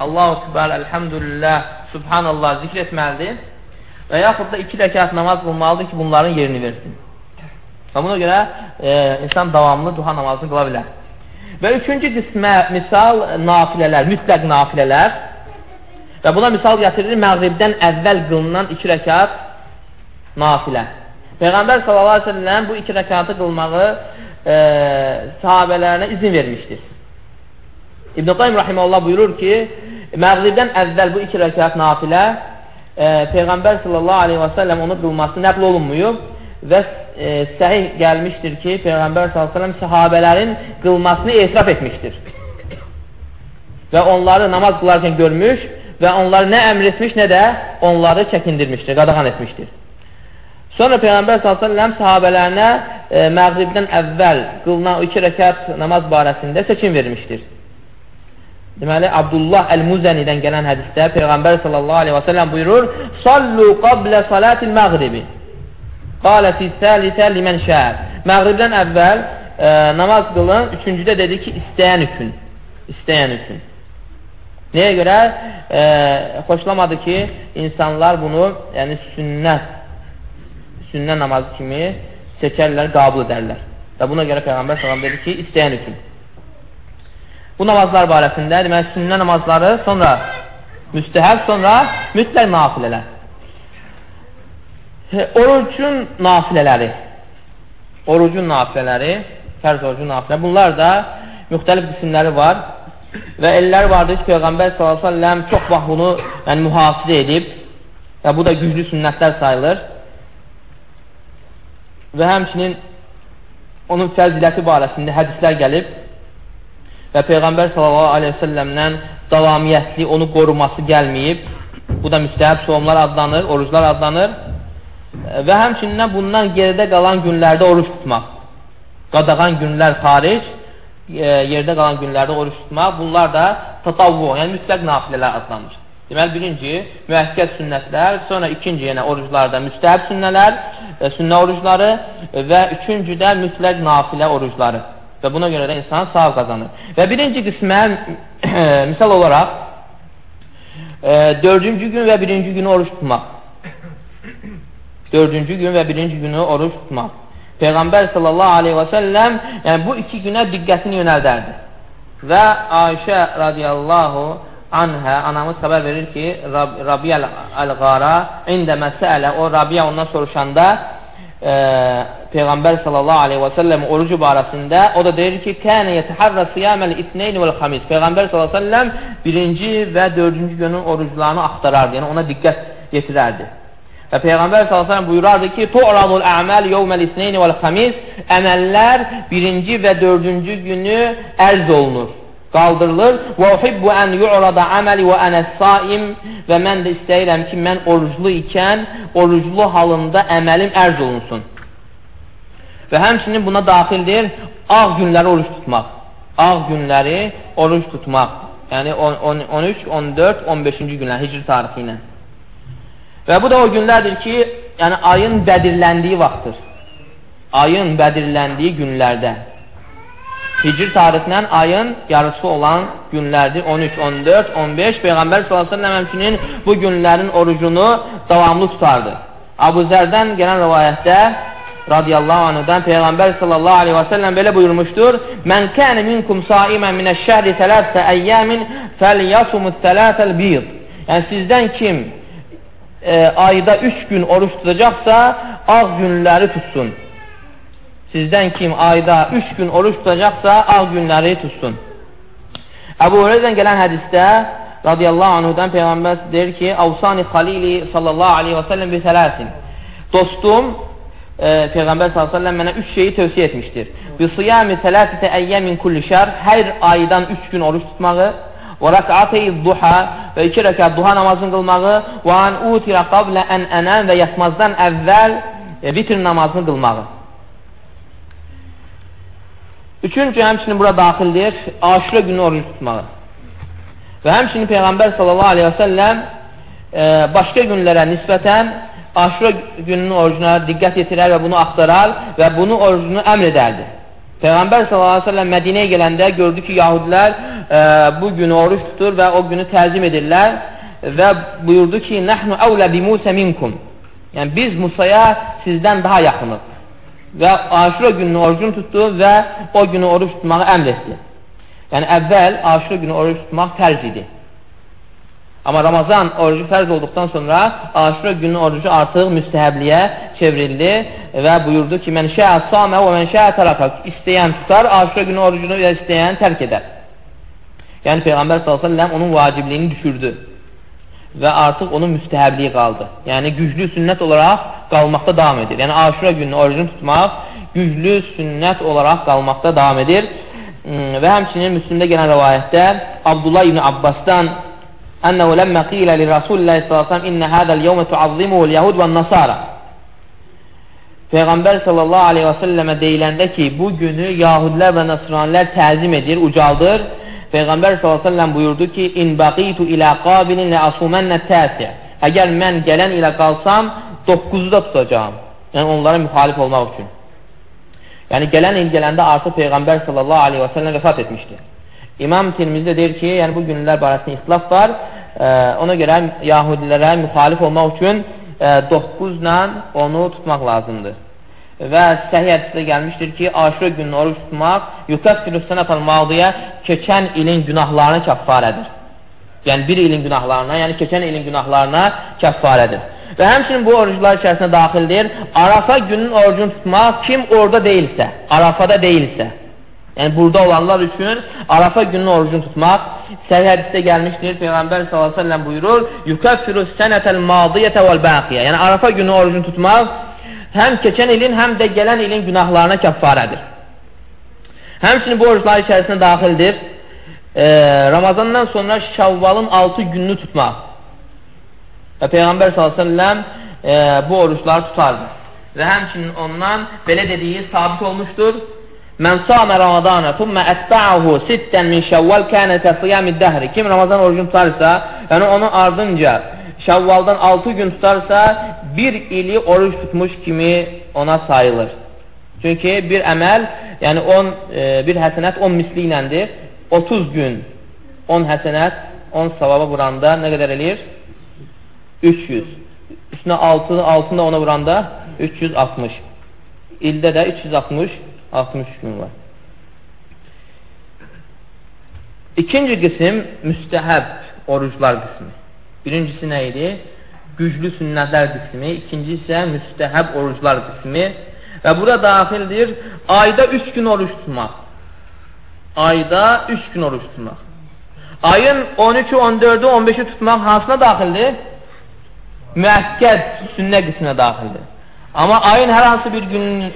Allahu Ekber, Elhamdülillah, Subhanallah zikr etməlidir və yaxud da iki rəkat namaz qılmalıdır ki, bunların yerini versin. Və buna görə e, insan davamlı duha namazını qıla bilər. Və üçüncü qismə misal nafilələr, mütləq nafilələr və buna misal gətirilir məğribdən əvvəl qılınan iki rəkat nafilə. Peyğəmbər s.ə.v bu iki rəkatı qılmağı e, sahabələrinə izin vermişdir. İbn-i Qayyum Rahiməllah buyurur ki, məğribdən əvvəl bu iki rəkat nafilə e, Peyğəmbər s.ə.v onu qılması nəql olunmuyub və e, səhih gəlmişdir ki, Peyğəmbər s.ə.v sahabələrin qılmasını etiraf etmişdir. Və onları namaz qılarkən görmüş və onları nə əmr etmiş, nə də onları çəkindirmişdir, qadağan etmişdir. Sonra Peyğəmbər s.ə.v sahabələrinə e, məğribdən əvvəl qılınan iki rəkat namaz barəsində seçim vermişdir. Deməli, Abdullah Əl-Muzənidən gələn hədisdə Peyğəmbər s.ə.v buyurur, Sallu qablə salatil məğribi qaləti səlisə limən şəhər. Məğribdən əvvəl e, namaz qılın, üçüncüdə dedi ki, istəyən üçün. İstəyən üçün. Nəyə görə? E, xoşlamadı ki, insanlar bunu, yəni sünnət sünnə namazı kimi seçərlər, qabul edərlər. Və buna görə Peyğəmbər s.ə.v dedi ki, istəyən üçün. Bu namazlar barəsində, deməli, sünnə namazları, sonra müstəhəb, sonra mütləq nafilələr. Orucun nafilələri, orucun nafilələri, fərz orucun nafilələri, bunlar da müxtəlif qismləri var və elləri vardır ki, Peyğəmbər s.ə.v çox vaxt bunu yəni, mühafizə edib və bu da güclü sünnətlər sayılır və həmçinin onun fəziləti barəsində hədislər gəlib və Peyğəmbər s.ə.v-dən davamiyyətli onu qoruması gəlməyib. Bu da müstəhəb soğumlar adlanır, oruclar adlanır və həmçindən bundan geridə qalan günlərdə oruç tutmaq. Qadağan günlər xaric, e, yerdə qalan günlərdə oruç tutmaq, bunlar da tatavvu, yəni mütləq nafilələr adlanır. Deməli, birinci, müəkkəd sünnətlər, sonra ikinci yenə oruclarda müstəhəb sünnələr, e, sünnə orucları və üçüncü də mütləq nafilə orucları. Və buna görə də insan sağ qazanır. Və birinci qismə, misal olaraq, e, dördüncü gün və birinci günü oruç tutmaq. Dördüncü gün və birinci günü oruç tutmaq. Peyğəmbər sallallahu aleyhi və səlləm yəni, bu iki günə diqqətini yönəldərdi. Və Ayşə radiyallahu anhə, anamız xəbər verir ki, Rab Rabiyə əl-Qara indəmə səələ, o Rabiyə ondan soruşanda e, Peyğəmbər sallallahu aleyhi və səlləm orucu barəsində o da deyir ki, kənə yətəhərrə siyaməl itneyni vəl xamis. Peyğəmbər sallallahu aleyhi və səlləm birinci və dördüncü günün oruclarını axtarardı, yəni ona diqqət yetirərdi. Və Peyğəmbər s.ə.v buyurardı ki, Tu'radul əməl yevməl isneyni vəl xamis Əməllər birinci və dördüncü günü ərz olunur, qaldırılır. Və uhibbu ən yu'rada əməli və ənəs-saim Və mən də istəyirəm ki, mən oruclu ikən, oruclu halında əməlim ərz olunsun. Və həmçinin buna daxildir ağ günləri oruç tutmaq. Ağ günləri oruç tutmaq. Yəni 13, 14, 15-ci günlər hicr tarixi ilə. Və bu da o günlərdir ki, yəni ayın bədirləndiyi vaxtdır. Ayın bədirləndiyi günlərdə. Hicr tarixindən ayın yarısı olan günlərdir. 13, 14, 15. Peyğəmbər s.ə.v həmçinin bu günlərin orucunu davamlı tutardı. Abu Zərdən gələn rivayətdə radiyallahu anhudan Peyğəmbər sallallahu aleyhi və səlləm belə buyurmuşdur. Mən kənə minkum saimən minəş-şəhri tələsə əyyamin fəlyasumut tələsəl bir. Yəni sizdən kim e, ayda üç gün oruç tutacaqsa, ağ günləri tutsun. Sizdən kim ayda üç gün oruç tutacaqsa, ağ günləri tutsun. Əbu Hüreydən gələn hədisdə radiyallahu anhudan Peyğəmbər deyir ki, Avsani Xalili sallallahu aleyhi və səlləm bir tələsin. Dostum, e, Peyğəmbər sallallahu aleyhi və səlləm mənə üç şeyi tövsiyə etmişdir. Bi siyami tələtətə əyyəmin kulli şər, hər aydan üç gün oruç tutmağı, və rəkatəyi duha və iki rəkat duha namazını qılmağı və an utirə qablə ən ənən və yatmazdan əvvəl e, vitr namazını qılmağı. Üçüncü, həmçinin bura daxildir, aşırı günü oruç tutmağı. Və həmçinin Peyğəmbər sallallahu aleyhi və səlləm e, başqa günlərə nisbətən aşırı gününün orucuna diqqət yetirər və bunu axtarar və bunu orucunu əmr edərdi. Peyğəmbər s.ə.v Mədinəyə gələndə gördü ki, yahudilər e, bu günü oruç tutur və o günü təzim edirlər və buyurdu ki, Nəhnu əvlə bi Musə minkum. Yəni, biz Musaya sizdən daha yaxınıq. Və aşırı gününü orucunu tutdu və o günü oruç tutmağı əmr etdi. Yəni, əvvəl aşırı günü oruç tutmaq tərz idi. Amma Ramazan orucu fərz olduqdan sonra aşırı günün orucu artıq müstəhəbliyə çevrildi və buyurdu ki, mən şəə samə və mən şəə tərəfə istəyən tutar, aşırı günün orucunu və istəyən tərk edər. Yəni Peyğəmbər s.ə.v onun vacibliyini düşürdü və artıq onun müstəhəbliyi qaldı. Yəni, güclü sünnət olaraq qalmaqda davam edir. Yəni, aşura gününü orucunu tutmaq güclü sünnət olaraq qalmaqda davam edir. Hmm, və həmçinin Müslümdə gələn rəvayətdə Abdullah ibn Abbasdan Ənəhu ləmmə qilə li Rasulillah s.ə.v İnnə hədəl yəvmə tuazzimuhul yəhud və nəsara Peyğəmbər sallallahu aleyhi və səlləmə deyiləndə ki, bu günü yahudlər və nəsranlər təzim edir, ucaldır Peyğəmbər səlləm buyurdu ki, İn baqitu ilə qabilin lə asumənnə təsi. Əgər mən gələn ilə qalsam, 9-u da tutacağam. Yəni, onlara müxalif olmaq üçün. Yəni, gələn il gələndə artıq Peyğəmbər səlləm vəfat etmişdir. İmam Tirmizdə deyir ki, yəni bu günlər barəsində ixtilaf var. E, ona görə yahudilərə müxalif olmaq üçün 9 e, ilə onu tutmaq lazımdır. Və səhih hədisdə gəlmişdir ki, aşırı gününü oruç tutmaq yukəffirü sənəfəl madiyə keçən ilin günahlarını kəffarədir. Yəni, bir ilin günahlarına, yəni keçən ilin günahlarına kəffarədir. Və həmçinin bu oruclar içərisində daxildir, Arafa günün orucunu tutmaq kim orada deyilsə, Arafada deyilsə. Yəni, burada olanlar üçün Arafa günün orucunu tutmaq səhih hədisdə gəlmişdir. Peyğəmbər s.ə.v buyurur, Yukəffiru sənətəl madiyyətə vəl-bəqiyə. Yəni, Arafa günü orucunu tutmaq həm keçən ilin, həm də gələn ilin günahlarına kəffarədir. Həmçinin bu oruclar içərisində daxildir. E, Ramazandan sonra Şavvalın 6 gününü tutmaq. Və Peyğəmbər s.ə.v e, bu orucları tutardı. Və həmçinin ondan belə dediyi sabit olmuşdur. Mən samə Ramadana thumma ətba'ahu sittən min şəvvəl kənə kəsiyamid dəhri. Kim Ramazan orucunu tutarsa, yəni onun ardınca şəvvaldan 6 gün tutarsa, bir ili oruç tutmuş kimi ona sayılır. Çünki bir əməl, yəni 10, e, bir həsənət 10 misli iləndir. 30 gün 10 həsənət, 10 savaba vuranda nə qədər eləyir? 300. Üstünə 6, altında ona vuranda 360. İldə də 360 60 gün var. İkinci qism müstəhəb oruclar qismi. Birincisi nə idi? Güclü sünnətlər qismi. İkinci isə müstəhəb oruclar qismi. Və bura daxildir ayda üç gün oruç tutmaq. Ayda üç gün oruç tutmaq. Ayın 13-ü, 14-ü, 15-i tutmaq hansına daxildir? Müəkkəd sünnə qisminə daxildir. Amma ayın hər hansı bir günün,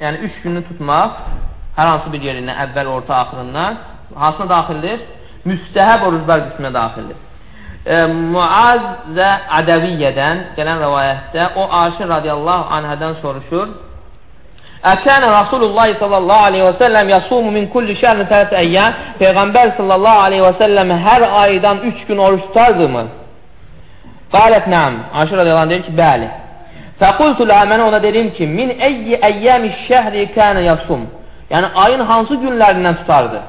yəni üç gününü tutmaq, hər hansı bir yerindən, əvvəl, orta, axırından hansına daxildir? Müstəhəb oruclar qisminə daxildir. E, Muaz və Ədəviyyədən gələn rəvayətdə o Aşir radiyallahu anhədən soruşur. Əkənə Rasulullah sallallahu aleyhi və səlləm yasumu min kulli şəhrin tələs əyyən Peyğəmbər sallallahu aleyhi və səlləm hər aydan üç gün oruç tutardı mı? Qalət nəm. Aşir radiyallahu anh deyir ki, bəli. Fəqultu lə mənə ona dedim ki, min əyyi əyyəmi şəhri kənə yasum. Yəni ayın hansı günlərindən tutardı?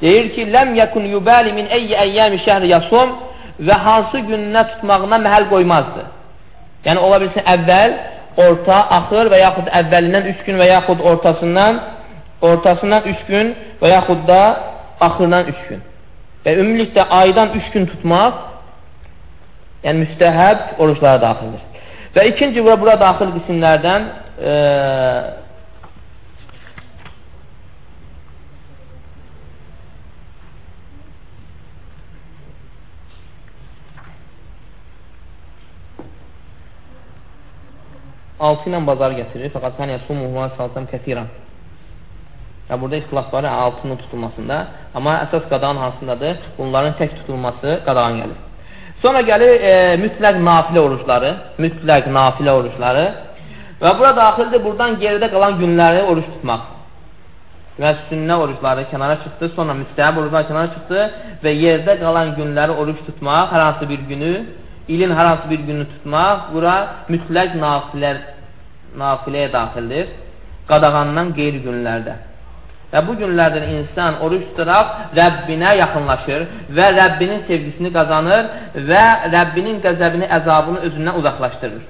Deyir ki, ləm yəkun yubəli min əyyi əyyəmi şəhri yasum və hansı gününə tutmağına məhəl qoymazdı. Yəni, ola bilsin əvvəl, orta, axır və yaxud əvvəlindən üç gün və yaxud ortasından ortasından üç gün və yaxud da axırdan üç gün. Və ümumilikdə aydan üç gün tutmaq yəni müstəhəb oruçlara daxildir. Və ikinci bura, bura daxil qismlərdən e, altı ilə bazar gətirir. Fəqat sən yasumuhuma salsam kəsiran. Ya burada ixtilaf var altının tutulmasında. Amma əsas qadağan hansındadır? Bunların tək tutulması qadağan gəlir. Sonra gəlir e, mütləq nafilə oruçları. Mütləq nafilə oruçları. Və bura daxildir buradan geridə qalan günləri oruç tutmaq. Və sünnə oruçları kənara çıxdı, sonra müstəhəb oruçlar kənara çıxdı və yerdə qalan günləri oruç tutmaq, hər hansı bir günü, ilin hər hansı bir günü tutmaq, bura mütləq nafilə, nafiləyə daxildir, qadağandan qeyri günlərdə. Və bu günlərdən insan oruç tutaraq Rəbbinə yaxınlaşır və Rəbbinin sevgisini qazanır və Rəbbinin qəzəbini, əzabını özündən uzaqlaşdırır.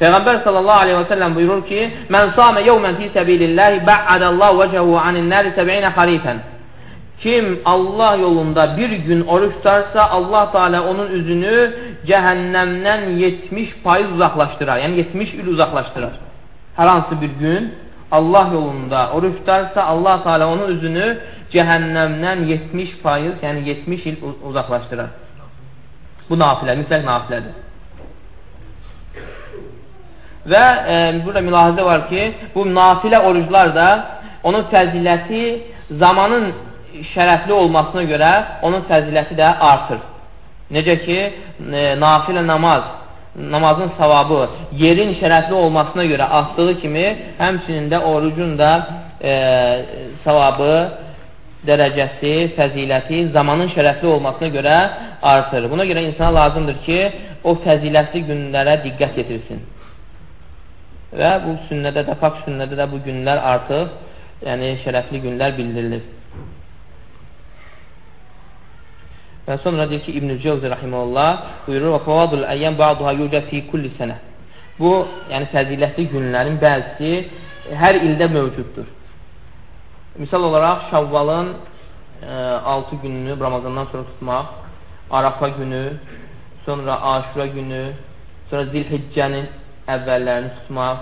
Peyğəmbər sallallahu aleyhi və səlləm buyurur ki, Mən samə yevmən fi səbililləhi bə'ədəllahu vəcəhu anin nəri səbəyinə xarifən. Kim Allah yolunda bir gün oruç tutarsa, Allah Teala onun üzünü cəhənnəmdən 70 payız uzaqlaşdırar. Yəni 70 il uzaqlaşdırar. Hər hansı bir gün Allah yolunda oruç tutarsa, Allah Teala onun üzünü cəhənnəmdən 70 payız, yəni 70 il uzaqlaşdırar. Bu nafilə, mütləq nafilədir. Və e, burada mülahizə var ki, bu nafilə oruclar da onun fəziləti zamanın şərəfli olmasına görə onun fəziləti də artır. Necə ki, e, nafilə namaz, namazın savabı yerin şərəfli olmasına görə artdığı kimi, həmçinin də orucun da e, savabı, dərəcəsi, fəziləti zamanın şərəfli olmasına görə artır. Buna görə insana lazımdır ki, o fəzilətli günlərə diqqət yetirsin. Və bu sünnədə də, pak sünnədə də bu günlər artıq, yəni şərəfli günlər bildirilir. Və sonra deyir ki, İbn-i Cevzi rahiməllah buyurur, və fəvadul əyyəm ba'duha yucə fi kulli sənə. Bu, yəni fəzilətli günlərin bəzisi hər ildə mövcuddur. Misal olaraq, Şavvalın e, 6 gününü Ramazandan sonra tutmaq, Arafa günü, sonra Aşura günü, sonra Zilhiccənin əvvəllərini tutmaq,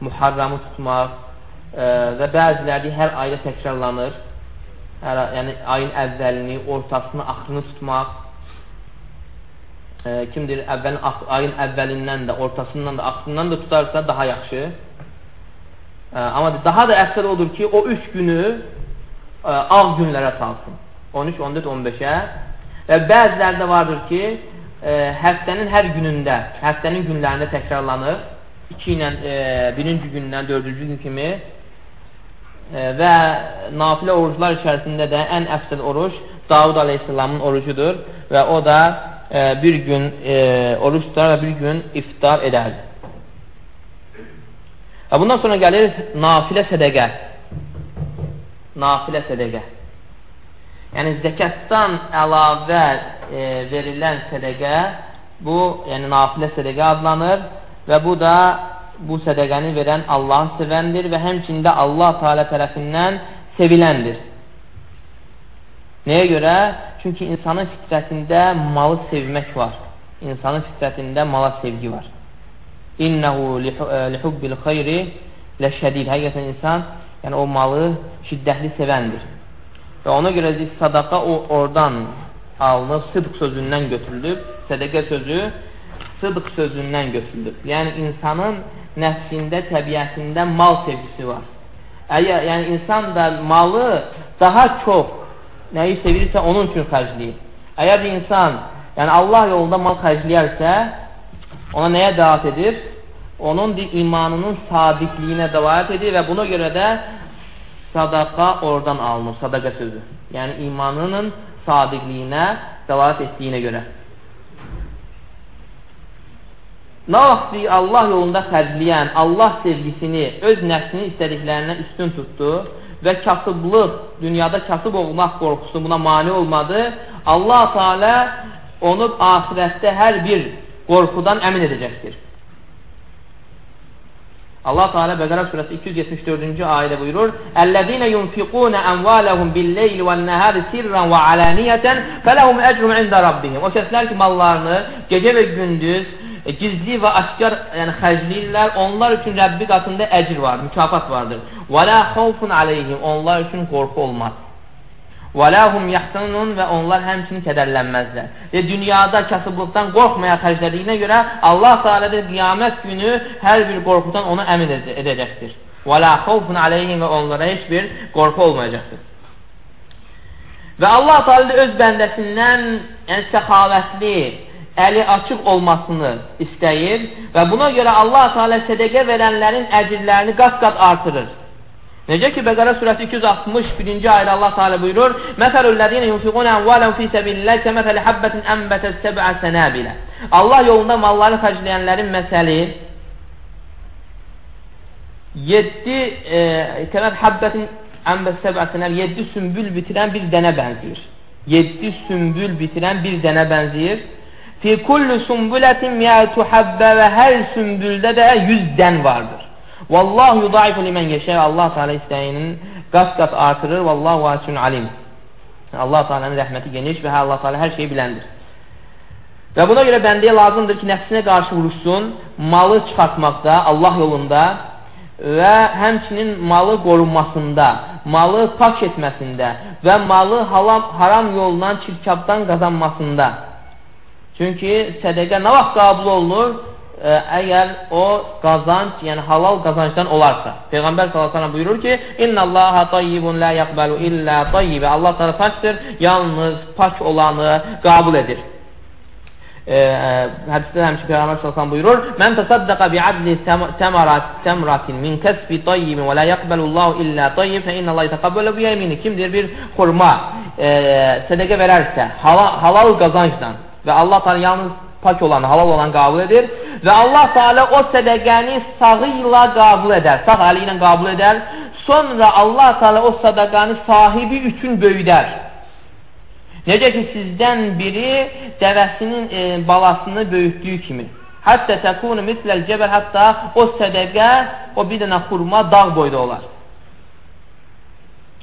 Muharramı tutmaq e, və bəziləri hər ayda təkrarlanır hər, yəni ayın əvvəlini, ortasını, axırını tutmaq. E, kimdir əvvəlin, ayın əvvəlindən də, ortasından da, axırından da tutarsa daha yaxşı. E, amma daha da əsər odur ki, o üç günü e, ağ günlərə salsın. 13, 14, 15-ə. Və bəzilərdə vardır ki, e, həftənin hər günündə, həftənin günlərində təkrarlanır. 2 ilə e, birinci gündən dördüncü gün kimi və nafilə oruclar içərisində də ən əfsəl oruç Davud aleyhissalamın orucudur və o da e, bir gün e, oruç tutar və bir gün iftar edər. Və bundan sonra gəlir nafilə sədəqə. Nafilə sədəqə. Yəni zəkatdan əlavə e, verilən sədəqə bu, yəni nafilə sədəqə adlanır və bu da bu sədəqəni verən Allahı sevəndir və həmçində Allah Teala tərəfindən seviləndir. Nəyə görə? Çünki insanın fitrətində malı sevmək var. İnsanın fitrətində mala sevgi var. İnnehu lihubbil xeyri ləşədid. Həqiqətən insan yəni o malı şiddətli sevəndir. Və ona görə sadaqa o oradan alınıb, sıdq sözündən götürülüb, sədəqə sözü sıdq sözündən götürülüb. Yəni insanın nəfsində, təbiətində mal sevgisi var. Əgər yəni insan da malı daha çox nəyi sevirsə onun üçün xərcləyir. Əgər bir insan yəni Allah yolunda mal xərcləyərsə, ona nəyə dəvat edir? Onun imanının sadiqliyinə dəvat edir və buna görə də sadaqa oradan alınır, sadaqa sözü. Yəni imanının sadiqliyinə dəlat etdiyinə görə. Nə vaxt Allah yolunda xərcləyən, Allah sevgisini, öz nəfsini istədiklərindən üstün tutdu və kasıblıq, dünyada kasıb olmaq qorxusu buna mani olmadı, Allah Teala onu ahirətdə hər bir qorxudan əmin edəcəkdir. Allah Teala Bəqərə surəsi 274-cü ayədə buyurur: "Əlləzina yunfiquna amvalahum bil-leyli ven-nahari sirran və alaniyatan falahum ecrun ində rabbihim." O kəslər ki, mallarını gecə və gündüz gizli və aşkar yəni xərcləyirlər, onlar üçün Rəbbi qatında əcr var, mükafat vardır. Və la xawfun alayhim, onlar üçün qorxu olmaz. Və lahum yaxtanun və onlar həmçinin kədərlənməzlər. Və dünyada kasıblıqdan qorxmaya xərclədiyinə görə Allah Teala da qiyamət günü hər bir qorxudan onu əmin edəcəkdir. Və la xawfun alayhim və onlara heç bir qorxu olmayacaqdır. Və Allah Teala öz bəndəsindən yəni səxavətli, əli açıq olmasını istəyir və buna görə Allah Teala sədaqə verənlərin əcrlərini qat-qat artırır. Necə ki, Bəqərə surəsi 261-ci ayədə Allah Teala buyurur: "Məsəlul-ləzina yunfiquna amvalahum fi sabilillahi kemeseli habbatin enbetet seb'a senabila." Allah yolunda malları xərcləyənlərin məsəli 7 e, kəmət habbatin enbetet seb'a senab 7 sümbül bitirən bir dənə bənzəyir. 7 sümbül bitirən bir dənə bənzəyir. Fi kulli sumbulətin mi'atu habbə və hər sümbüldə də 100 dən vardır. Vallahu yudaifu limən yeşə. Allah Teala istəyinin qat-qat artırır. Vallahu vasun alim. Allah Teala'nın rəhməti geniş və Allah Teala hər şeyi biləndir. Və buna görə bəndəyə lazımdır ki, nəfsinə qarşı vuruşsun, malı çıxartmaqda, Allah yolunda və həmçinin malı qorunmasında, malı pak etməsində və malı halam, haram yolundan, çirkabdan qazanmasında. Çünki sədəqə nə vaxt qabul olunur? ə, əgər o qazanc, yəni halal qazancdan olarsa. Peyğəmbər sallallahu buyurur ki: "İnnallaha tayyibun la yaqbalu illa tayyib." Allah təala pakdır, yalnız pak olanı qəbul edir. E, hədisdə həmçə Peyğəmbər sallallahu buyurur: "Mən təsaddaqa bi'adli tamarat tamratin min kasbi tayyib və la yaqbalu Allahu illa tayyib fe inna Allaha yetaqabbalu bi yemini." Kimdir bir xurma e, sədaqə verərsə, halal, halal qazancdan və Allah təala yalnız pak olanı, halal olan qəbul edir və Allah Teala o sədəqəni sağı ilə qəbul edər, sağ əli ilə qəbul edər. Sonra Allah Teala o sədəqəni sahibi üçün böyüdər. Necə ki, sizdən biri dəvəsinin e, balasını böyütdüyü kimi. Hətta təkunu misləl cəbəl, hətta o sədəqə, o bir dənə xurma dağ boyda olar.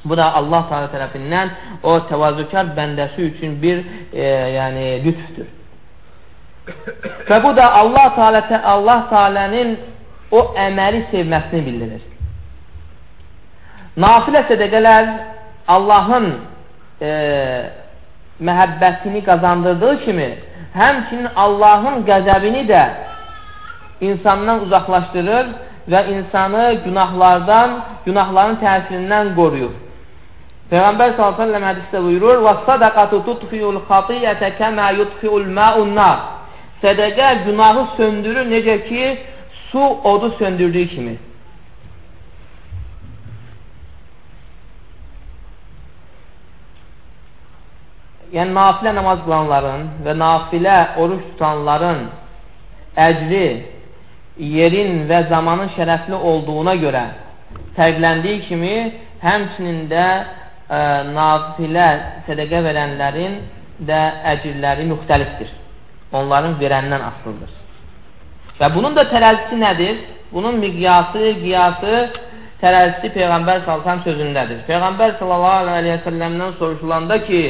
Bu da Allah Teala tərəfindən o təvazükar bəndəsi üçün bir e, yəni lütfdür. Və bu da Allah Teala Allah Teala'nın o əməli sevməsini bildirir. Nafilə sədəqələr Allahın e, məhəbbətini qazandırdığı kimi, həmçinin Allahın qəzəbini də insandan uzaqlaşdırır və insanı günahlardan, günahların təsirindən qoruyur. Peyğəmbər s.ə.v hədisdə buyurur: "Və-sadaqatu tutfiul xatiyyətə kəmə yutfiul ma'un nar." Sədəqə günahı söndürür, necə ki, su odu söndürdüyü kimi. Yəni, nafilə namaz qılanların və nafilə oruç tutanların əcri yerin və zamanın şərəfli olduğuna görə fərqləndiyi kimi, həmçinin də e, nafilə sədəqə verənlərin də əcrləri müxtəlifdir onların verəndən asılıdır. Və bunun da tərəzisi nədir? Bunun miqyası, qiyası tərəzisi Peyğəmbər salsan sözündədir. Peyğəmbər sallallahu aleyhi və səlləmdən soruşulanda ki,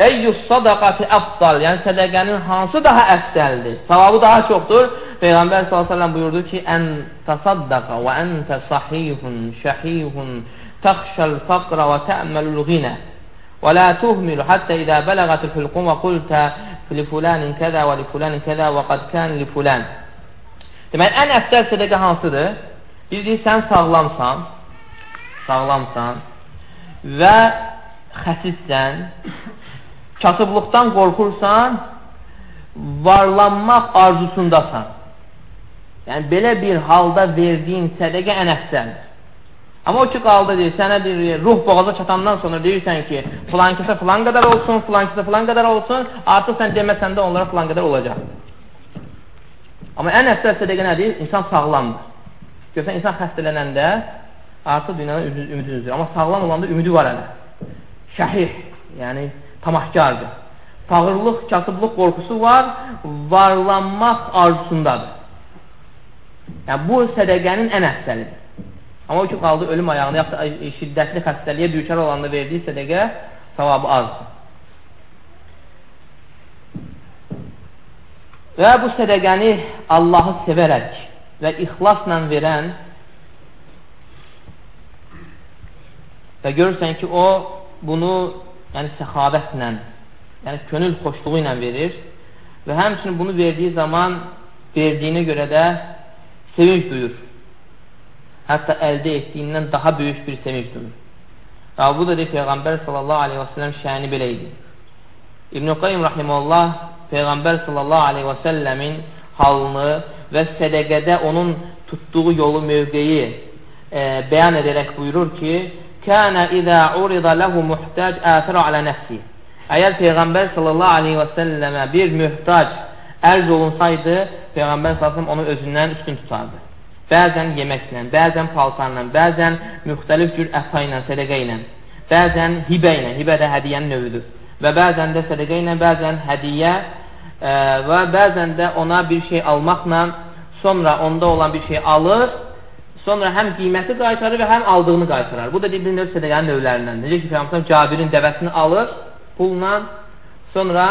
Eyyus sadaqati əfdal, yəni sədəqənin hansı daha əfdəldir? Savabı daha çoxdur. Peyğəmbər s.ə.v buyurdu ki, ən təsaddaqa və əntə sahihun, şəhihun, həttə idə bələqətü fil-qum və qultə li fulanin kədə və li fulanin kədə və qad kən li fulan. Deməli, ən əfdəl sədəqə hansıdır? Biz deyir, sən sağlamsan, sağlamsan və xəsissən, kasıblıqdan qorxursan, varlanmaq arzusundasan. Yəni, belə bir halda verdiyin sədəqə ən əfsəldir. Amma o ki, qaldı deyir, sənə bir ruh boğaza çatandan sonra deyirsən ki, filan kəsə filan qədər olsun, filan kəsə filan qədər olsun, artıq sən deməsən də onlara filan qədər olacaq. Amma ən əfsəl sədəqə nədir? İnsan sağlamdır. Görsən, insan xəstələnəndə artıq dünyanın ümidi üzür. Amma sağlam olanda ümidi var hələ. Şəhih, yəni tamahkardır. Fağırlıq, kasıblıq qorxusu var, varlanmaq arzusundadır. Yəni, bu sədəqənin ən əfsəlidir. Amma o ki, qaldı ölüm ayağında, yaxud da şiddətli xəstəliyə düçar olanda verdiyi sədəqə savabı azdır. Və bu sədəqəni Allahı sevərək və ixlasla verən və görürsən ki, o bunu yəni səxavətlə, yəni könül xoşluğu ilə verir və həmçinin bunu verdiyi zaman verdiyinə görə də sevinç duyur. Hətta əldə etdiyindən daha böyük bir duyur. Və bu da Peyğəmbər sallallahu aleyhi və səlləm şəni belə idi. İbn-i Qayyum Peyğəmbər sallallahu aleyhi və səlləmin halını və sədəqədə onun tutduğu yolu, mövqeyi e, bəyan edərək buyurur ki, Kənə izə uridə ləhu muhtac əsirə alə nəfsi. Əgər Peyğəmbər sallallahu aleyhi və səlləmə bir mühtac ərz olunsaydı, Peyğəmbər sallallahu onu özündən üstün tutardı. Bəzən yeməklə, bəzən paltarla, bəzən müxtəlif cür əfa ilə, sədəqə ilə, bəzən hibə ilə, hibə də hədiyyənin növüdür. Və bəzən də sədəqə ilə, bəzən hədiyyə ə, və bəzən də ona bir şey almaqla, sonra onda olan bir şey alır, sonra həm qiyməti qaytarır və həm aldığını qaytarar. Bu da bir növ sədəqənin növlərindən. Necə ki, Peyğəmbər Cabirin dəvəsini alır pulla, sonra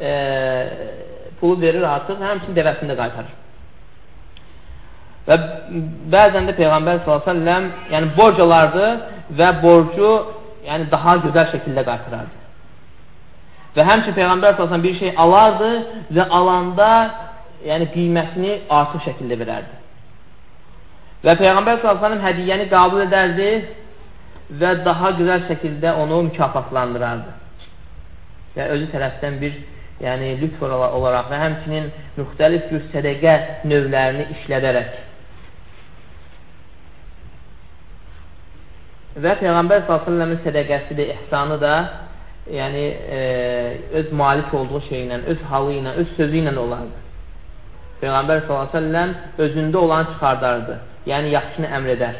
e, pulu verir artıq, həmçin dəvəsini də qaytarır. Və bəzən də Peyğəmbər s.ə.v yəni borc alardı və borcu yəni daha gözəl şəkildə qaytarardı. Və həmçin Peyğəmbər s.ə.v bir şey alardı və alanda yəni qiymətini artıq şəkildə verərdi. Və Peyğəmbər s.ə.v hədiyyəni qabul edərdi və daha gözəl şəkildə onu mükafatlandırardı. Yəni, özü tərəfdən bir yəni lütf olaraq və həmçinin müxtəlif cür sədəqə növlərini işlədərək. Və Peyğəmbər s.ə.v-in sədəqəsi də, ihsanı da yəni e, öz malik olduğu şeylə, öz halı ilə, öz sözü ilə olardı. Peyğəmbər s.ə.v özündə olanı çıxardardı. Yəni, yaxşını əmr edər.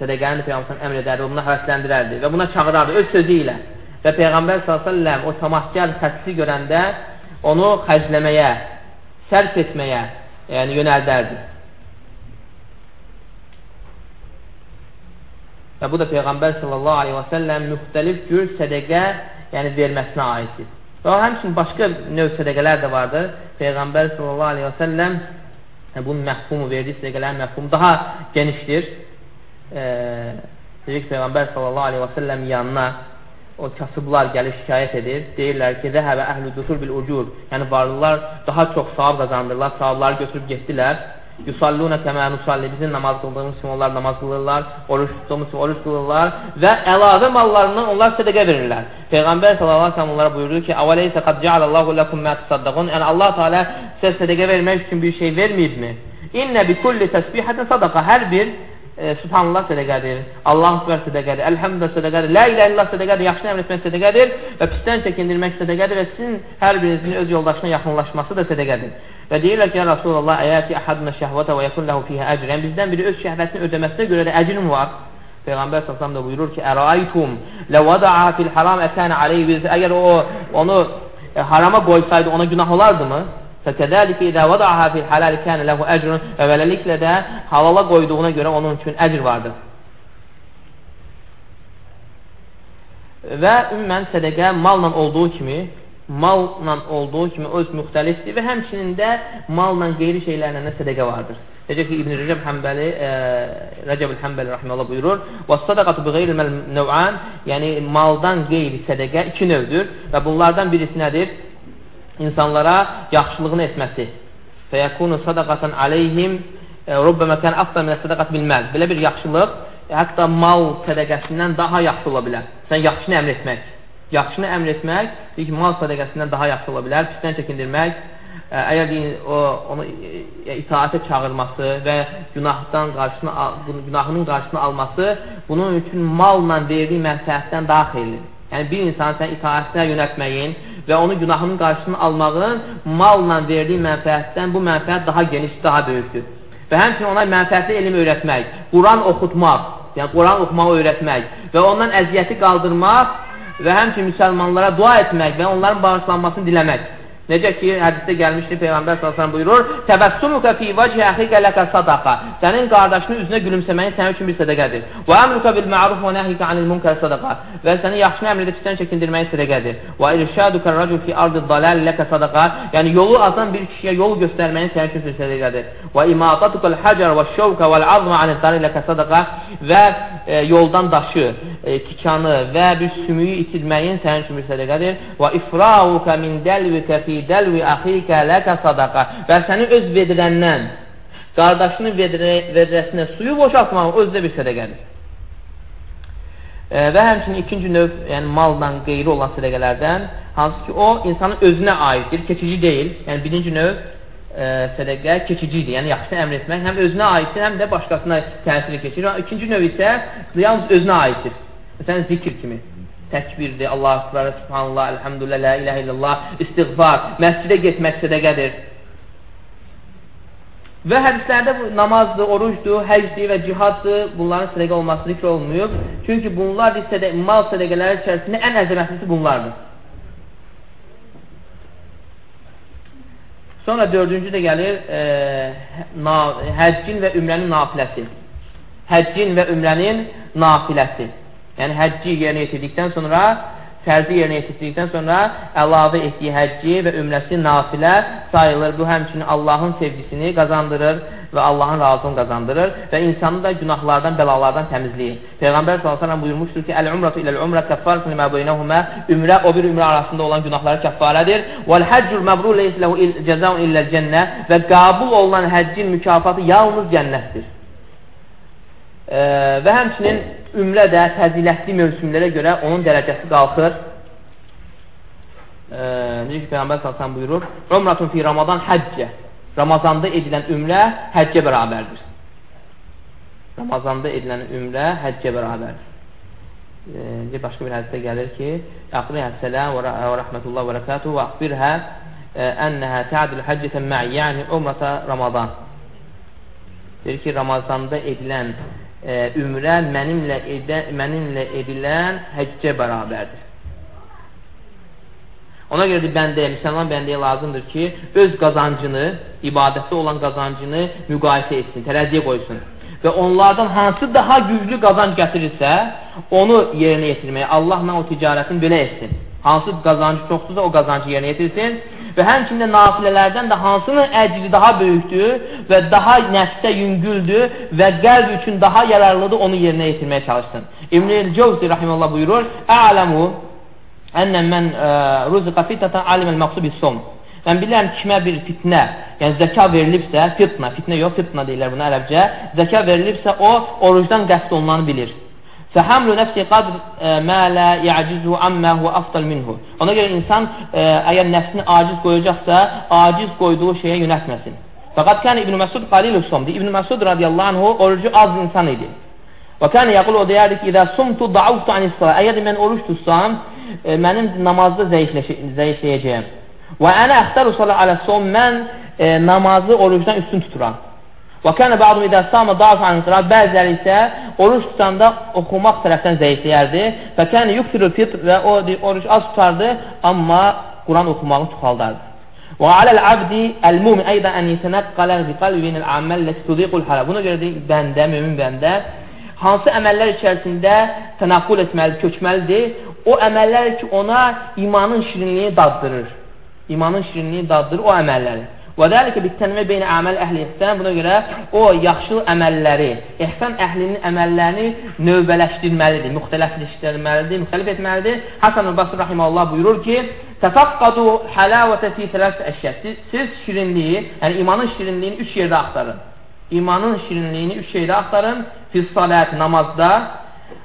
Sədəqəni Peyğəmbər əmr edərdi, onu həvəsləndirərdi və buna çağırardı öz sözü ilə. Və Peyğəmbər s.ə.v o tamahkar xəstisi görəndə onu xərcləməyə, sərf etməyə yəni yönəldərdi. Və bu da Peyğəmbər sallallahu aleyhi və səlləm müxtəlif cür sədəqə yəni verməsinə aiddir. Və həmçinin başqa növ sədəqələr də vardır. Peyğəmbər sallallahu aleyhi və səlləm bunun məhfumu, verdiyi sədəqələrin məhfumu daha genişdir. E, deyir ki, Peyğəmbər sallallahu aleyhi və səlləm yanına o kasıblar gəlir şikayət edir. Deyirlər ki, zəhəbə əhlü dusul bil ucur. Yəni varlılar daha çox savab qazandırırlar, savabları götürüb getdilər. Yusalluna kəmə nusalli bizim namaz qıldığımız kimi onlar namaz qılırlar, oruç tutduğumuz kimi oruç qılırlar və əlavə mallarından onlar sədəqə verirlər. Peyğəmbər sallallahu əleyhi və səlləm onlara buyurdu ki: "Əvəleysə qad cəalallahu lakum ma tusaddaqun." Yəni Allah Teala sizə sədəqə vermək üçün bir şey verməyibmi? İnnə bi kulli təsbihatin sadaqa. Hər bir e, Subhanallah sədəqədir, Allah Akbar sədəqədir, Əlhəmdə sədəqədir, La ilə illah sədəqədir, yaxşı əmr etmək sədəqədir və pisdən çəkindirmək sədəqədir və sizin hər birinizin öz yoldaşına yaxınlaşması da sədəqədir. Və deyirlər ki, ya Rasulullah, əyəti əhadına şəhvətə və yəkun ləhu fiyhə əcr. Yəni, bizdən biri öz şəhvətini ödəməsinə görə də əcrim var. Peyğəmbər səsəm də buyurur ki, Əraytum ləvəda'a fil haram ətənə aleyhi Əgər o onu e, harama qoysaydı ona günah olardımı? Fəkədəlik idə vədaha fil halal kənə ləhu əcrun və beləliklə də halala qoyduğuna görə onun üçün əcr vardır. Və ümmən sədəqə malla olduğu kimi malla olduğu kimi öz müxtəlifdir və həmçinin də malla qeyri şeylərlə də sədəqə vardır. Necə ki, İbn-i Rəcəb Həmbəli, e, Rəcəb Həmbəli rəhməllə buyurur, və sadaqatı bi qeyri məl nəv'an, yəni maldan qeyri sədəqə iki növdür və bunlardan birisi nədir? İnsanlara yaxşılığını etməsi. Fəyəkunu sadaqatan aleyhim e, rubbama kan afdal min sadaqat bil mal. Belə bir yaxşılıq hətta mal sədəqəsindən daha yaxşı ola bilər. Sən yaxşını əmr etmək. Yaxşını əmr etmək, deyir ki, mal sədəqəsindən daha yaxşı ola bilər. Pisdən çəkindirmək, əgər o, onu itaətə çağırması və günahdan qarşısını, günahının qarşısını alması bunun üçün malla verdiyi mənfəətdən daha xeyirlidir. Yəni, bir insanı sən itaətə yönətməyin və onu günahının qarşısını almağın malla verdiyi mənfəətdən bu mənfəət daha geniş, daha böyükdür. Və həmçinin ona mənfəətli elm öyrətmək, Quran oxutmaq, yəni Quran oxumağı öyrətmək və ondan əziyyəti qaldırmaq və həmçinin müsəlmanlara dua etmək və onların bağışlanmasını diləmək. Necə ki, hədisdə gəlmişdir, Peyğəmbər s.ə.v buyurur, Təbəssumuka fi vəcə əxikə ləkə sadaqa. Sənin qardaşının üzünə gülümsəməyin sənin üçün bir sədəqədir. Və əmruka bil ma'ruf və nəhikə anil munkər sadaqa. Və səni yaxşını əmr edib pisdən çəkindirməyin sədəqədir. Və irşaduka racul fi ardı dalal ləkə sadaqa. Yəni yolu azan bir kişiyə yol göstərməyin sənin üçün bir sədəqədir. Və imatatuka l-hacar və şəvkə və l-azma anil dari ləkə sadaqa. Və e, yoldan daşı, e, tikanı və bir sümüyü itirməyin sənin üçün bir sədəqədir. Və ifrauka min dəlvikə fi dəlvi əxikə ləkə sadaqa və səni öz vedirəndən qardaşının vedirəsinə suyu boşaltmaq özdə bir sədəqədir. E, və həmçinin ikinci növ, yəni malla qeyri olan sədəqələrdən, hansı ki, o insanın özünə aiddir, keçici deyil. Yəni birinci növ e, sədəqə keçicidir, yəni yaxşı əmr etmək həm özünə aiddir, həm də başqasına təsir keçirir. İkinci növ isə yalnız özünə aiddir. Məsələn, zikir kimi təkbirdir, Allah akbar, subhanallah, elhamdülillah, la ilahe illallah, istiğfar, məscidə getmək sədəqədir. Və hədislərdə bu namazdır, orucdur, həcdir və cihaddır, bunların sədəqə olması zikr olunmuyor. Çünki bunlar sədə mal sədəqələri içərisində ən əzəmətlisi bunlardır. Sonra dördüncü də gəlir e, na, həccin və ümrənin nafiləsi. Həccin və ümrənin nafiləsi. Yəni həcci yerinə yetirdikdən sonra fərzi yerinə yetirdikdən sonra əlavə etdiyi həcci və ümrəsi nafilə sayılır. Bu həmçinin Allahın sevgisini qazandırır və Allahın razılığını qazandırır və insanı da günahlardan, bəlalardan təmizləyir. Peyğəmbər s.ə.v buyurmuşdur ki, Əl-umratu iləl-umrə kəffarətun limə beynəhumə Ümrə o bir ümrə arasında olan günahları kəffarədir. Vəl-həccul məbrur leysləhu cəzaun illəl cənnə və qəbul olunan həccin mükafatı yalnız cənnətdir. E, və həmçinin ümrə də fəzilətli mövsümlərə görə onun dərəcəsi qalxır. E, necə ki, Peyyambər s.ə.v buyurur, Umratun fi Ramadan həccə. Ramazanda edilən ümrə həccə bərabərdir. Ramazanda edilən ümrə həccə bərabərdir. E, başqa bir hədisdə gəlir ki, Əqrihə sələm və rəhmətullah və rəkatuhu və əxbirhə ənəhə təadil həccətən mə'i, yəni umrata Ramazan. Deyir ki, Ramazanda edilən e, ümrə mənimlə, edə, mənimlə edilən həccə bərabərdir. Ona görə də bəndəyə, müsəlman bəndəyə lazımdır ki, öz qazancını, ibadətdə olan qazancını müqayisə etsin, tərəziyə qoysun. Və onlardan hansı daha güclü qazanc gətirirsə, onu yerinə yetirməyə, Allahla o ticarətini belə etsin. Hansı qazancı çoxsuzsa o qazancı yerinə yetirsin və həmçində nafilələrdən də hansının əcri daha böyükdür və daha nəfsə yüngüldür və qəlb üçün daha yararlıdır, onu yerinə yetirməyə çalışsın. İbn-i Cevzi rahiməllah buyurur, Ələmu ənnə mən e, ruziqa fitnətən aliməl məqsubi som. Mən bilirəm kimə bir fitnə, yəni zəka verilibsə, fitnə, fitnə yox, fitnə deyirlər buna ərəbcə, zəka verilibsə o, orucdan qəsd olunanı bilir. Fəhəmlu nəfsi qadr e, mə lə yəcizu ammə huvə afdal minhu. Ona görə insan ə, e, əgər nəfsini aciz qoyacaqsa, aciz qoyduğu şeyə yönətməsin. Fəqat kən İbn Məsud qalilü somdu. İbn Məsud radiyallahu anhu orucu az insan idi. Və kən yəqul o deyərdi ki, İdə sumtu da'uftu anis salat. Əgər mən oruç tutsam, e, mənim namazda zəifləyəcəyəm. Və ənə əxtəru salat alə som, mən e, namazı orucdan üstün tuturam. Və kənə bə'dum idə samə da'uf anis salat. Bəziləri isə oruç tutanda oxumaq tərəfdən zəifləyərdi. Və kənə yuktirul fitr və o oruç az tutardı, amma Quran oxumağını çoxaldardı. Və aləl abdi əl-mumin əydə ən yetənəqqalə bi qalbinil aməl ləti tudiqul halə. Buna görə də bəndə, mümin bəndə hansı əməllər içərisində tənəqqul etməlidir, köçməlidir? o əməllər ki, ona imanın şirinliyi daddırır. İmanın şirinliyi daddırır o əməlləri. Və dəlikə bitənmə beynə əməl əhli ihsan buna görə o yaxşı əməlləri, ihsan əhlinin əməllərini növbələşdirməlidir, müxtələfləşdirməlidir, müxtəlif etməlidir. Hasan el-Basri rahimehullah buyurur ki: "Təfaqqadu halavata fi thalath əşya." Siz şirinliyi, yəni imanın şirinliyini 3 yerdə axtarın. İmanın şirinliyini 3 yerdə axtarın. Fi salat, namazda,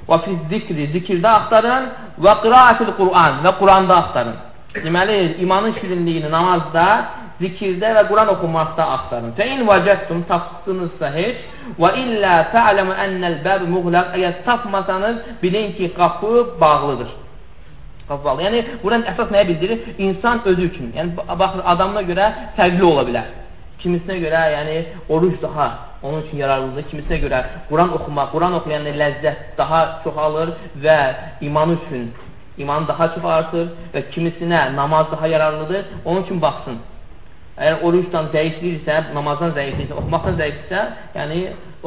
və fi zikri, zikirdə axtarın və qiraatil Qur'an və Quranda axtarın. Deməli, imanın şirinliyini namazda, zikirdə və Quran oxumaqda axtarın. Fə in vəcəttum tapdınızsa heç və illə tə'ləmü ennəl bəb muğlaq əgər tapmasanız bilin ki, qapı bağlıdır. Qapı bağlı. Yəni, buradan əsas nəyə bildirir? İnsan özü üçün. Yəni, baxın, adamına görə fərqli ola bilər. Kimisinə görə, yəni, oruç daha onun üçün yararlıdır. Kimisinə görə Quran oxumaq, Quran oxuyan ləzzət daha çox alır və iman üçün iman daha çox artır və kimisinə namaz daha yararlıdır. Onun üçün baxsın. Əgər oruçdan zəifliyirsə, namazdan zəifliyirsə, oxumaqdan zəifliyirsə, yəni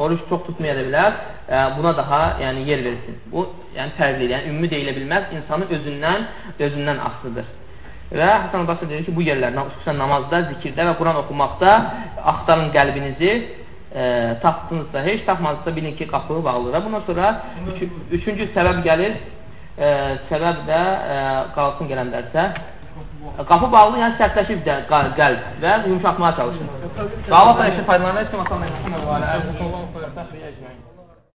oruç çox tutmaya da bilər, ə, buna daha yəni yer versin. Bu yəni fərqlidir. Yəni ümumi deyilə bilməz, insanın özündən özündən asılıdır. Və Hasan Basri deyir ki, bu yerlərdən, xüsusən namazda, zikirdə və Quran oxumaqda axtarın qəlbinizi e, tapdınızsa, heç tapmadınızsa bilin ki, qapı bağlıdır. Və bundan sonra üç, üçüncü səbəb gəlir. E, səbəb də e, qalsın gələnlərsə qapı bağlı, yəni sərtləşib qəlb və yumuşatmaya çalışır. Və Allah da işin faydalarına etsin.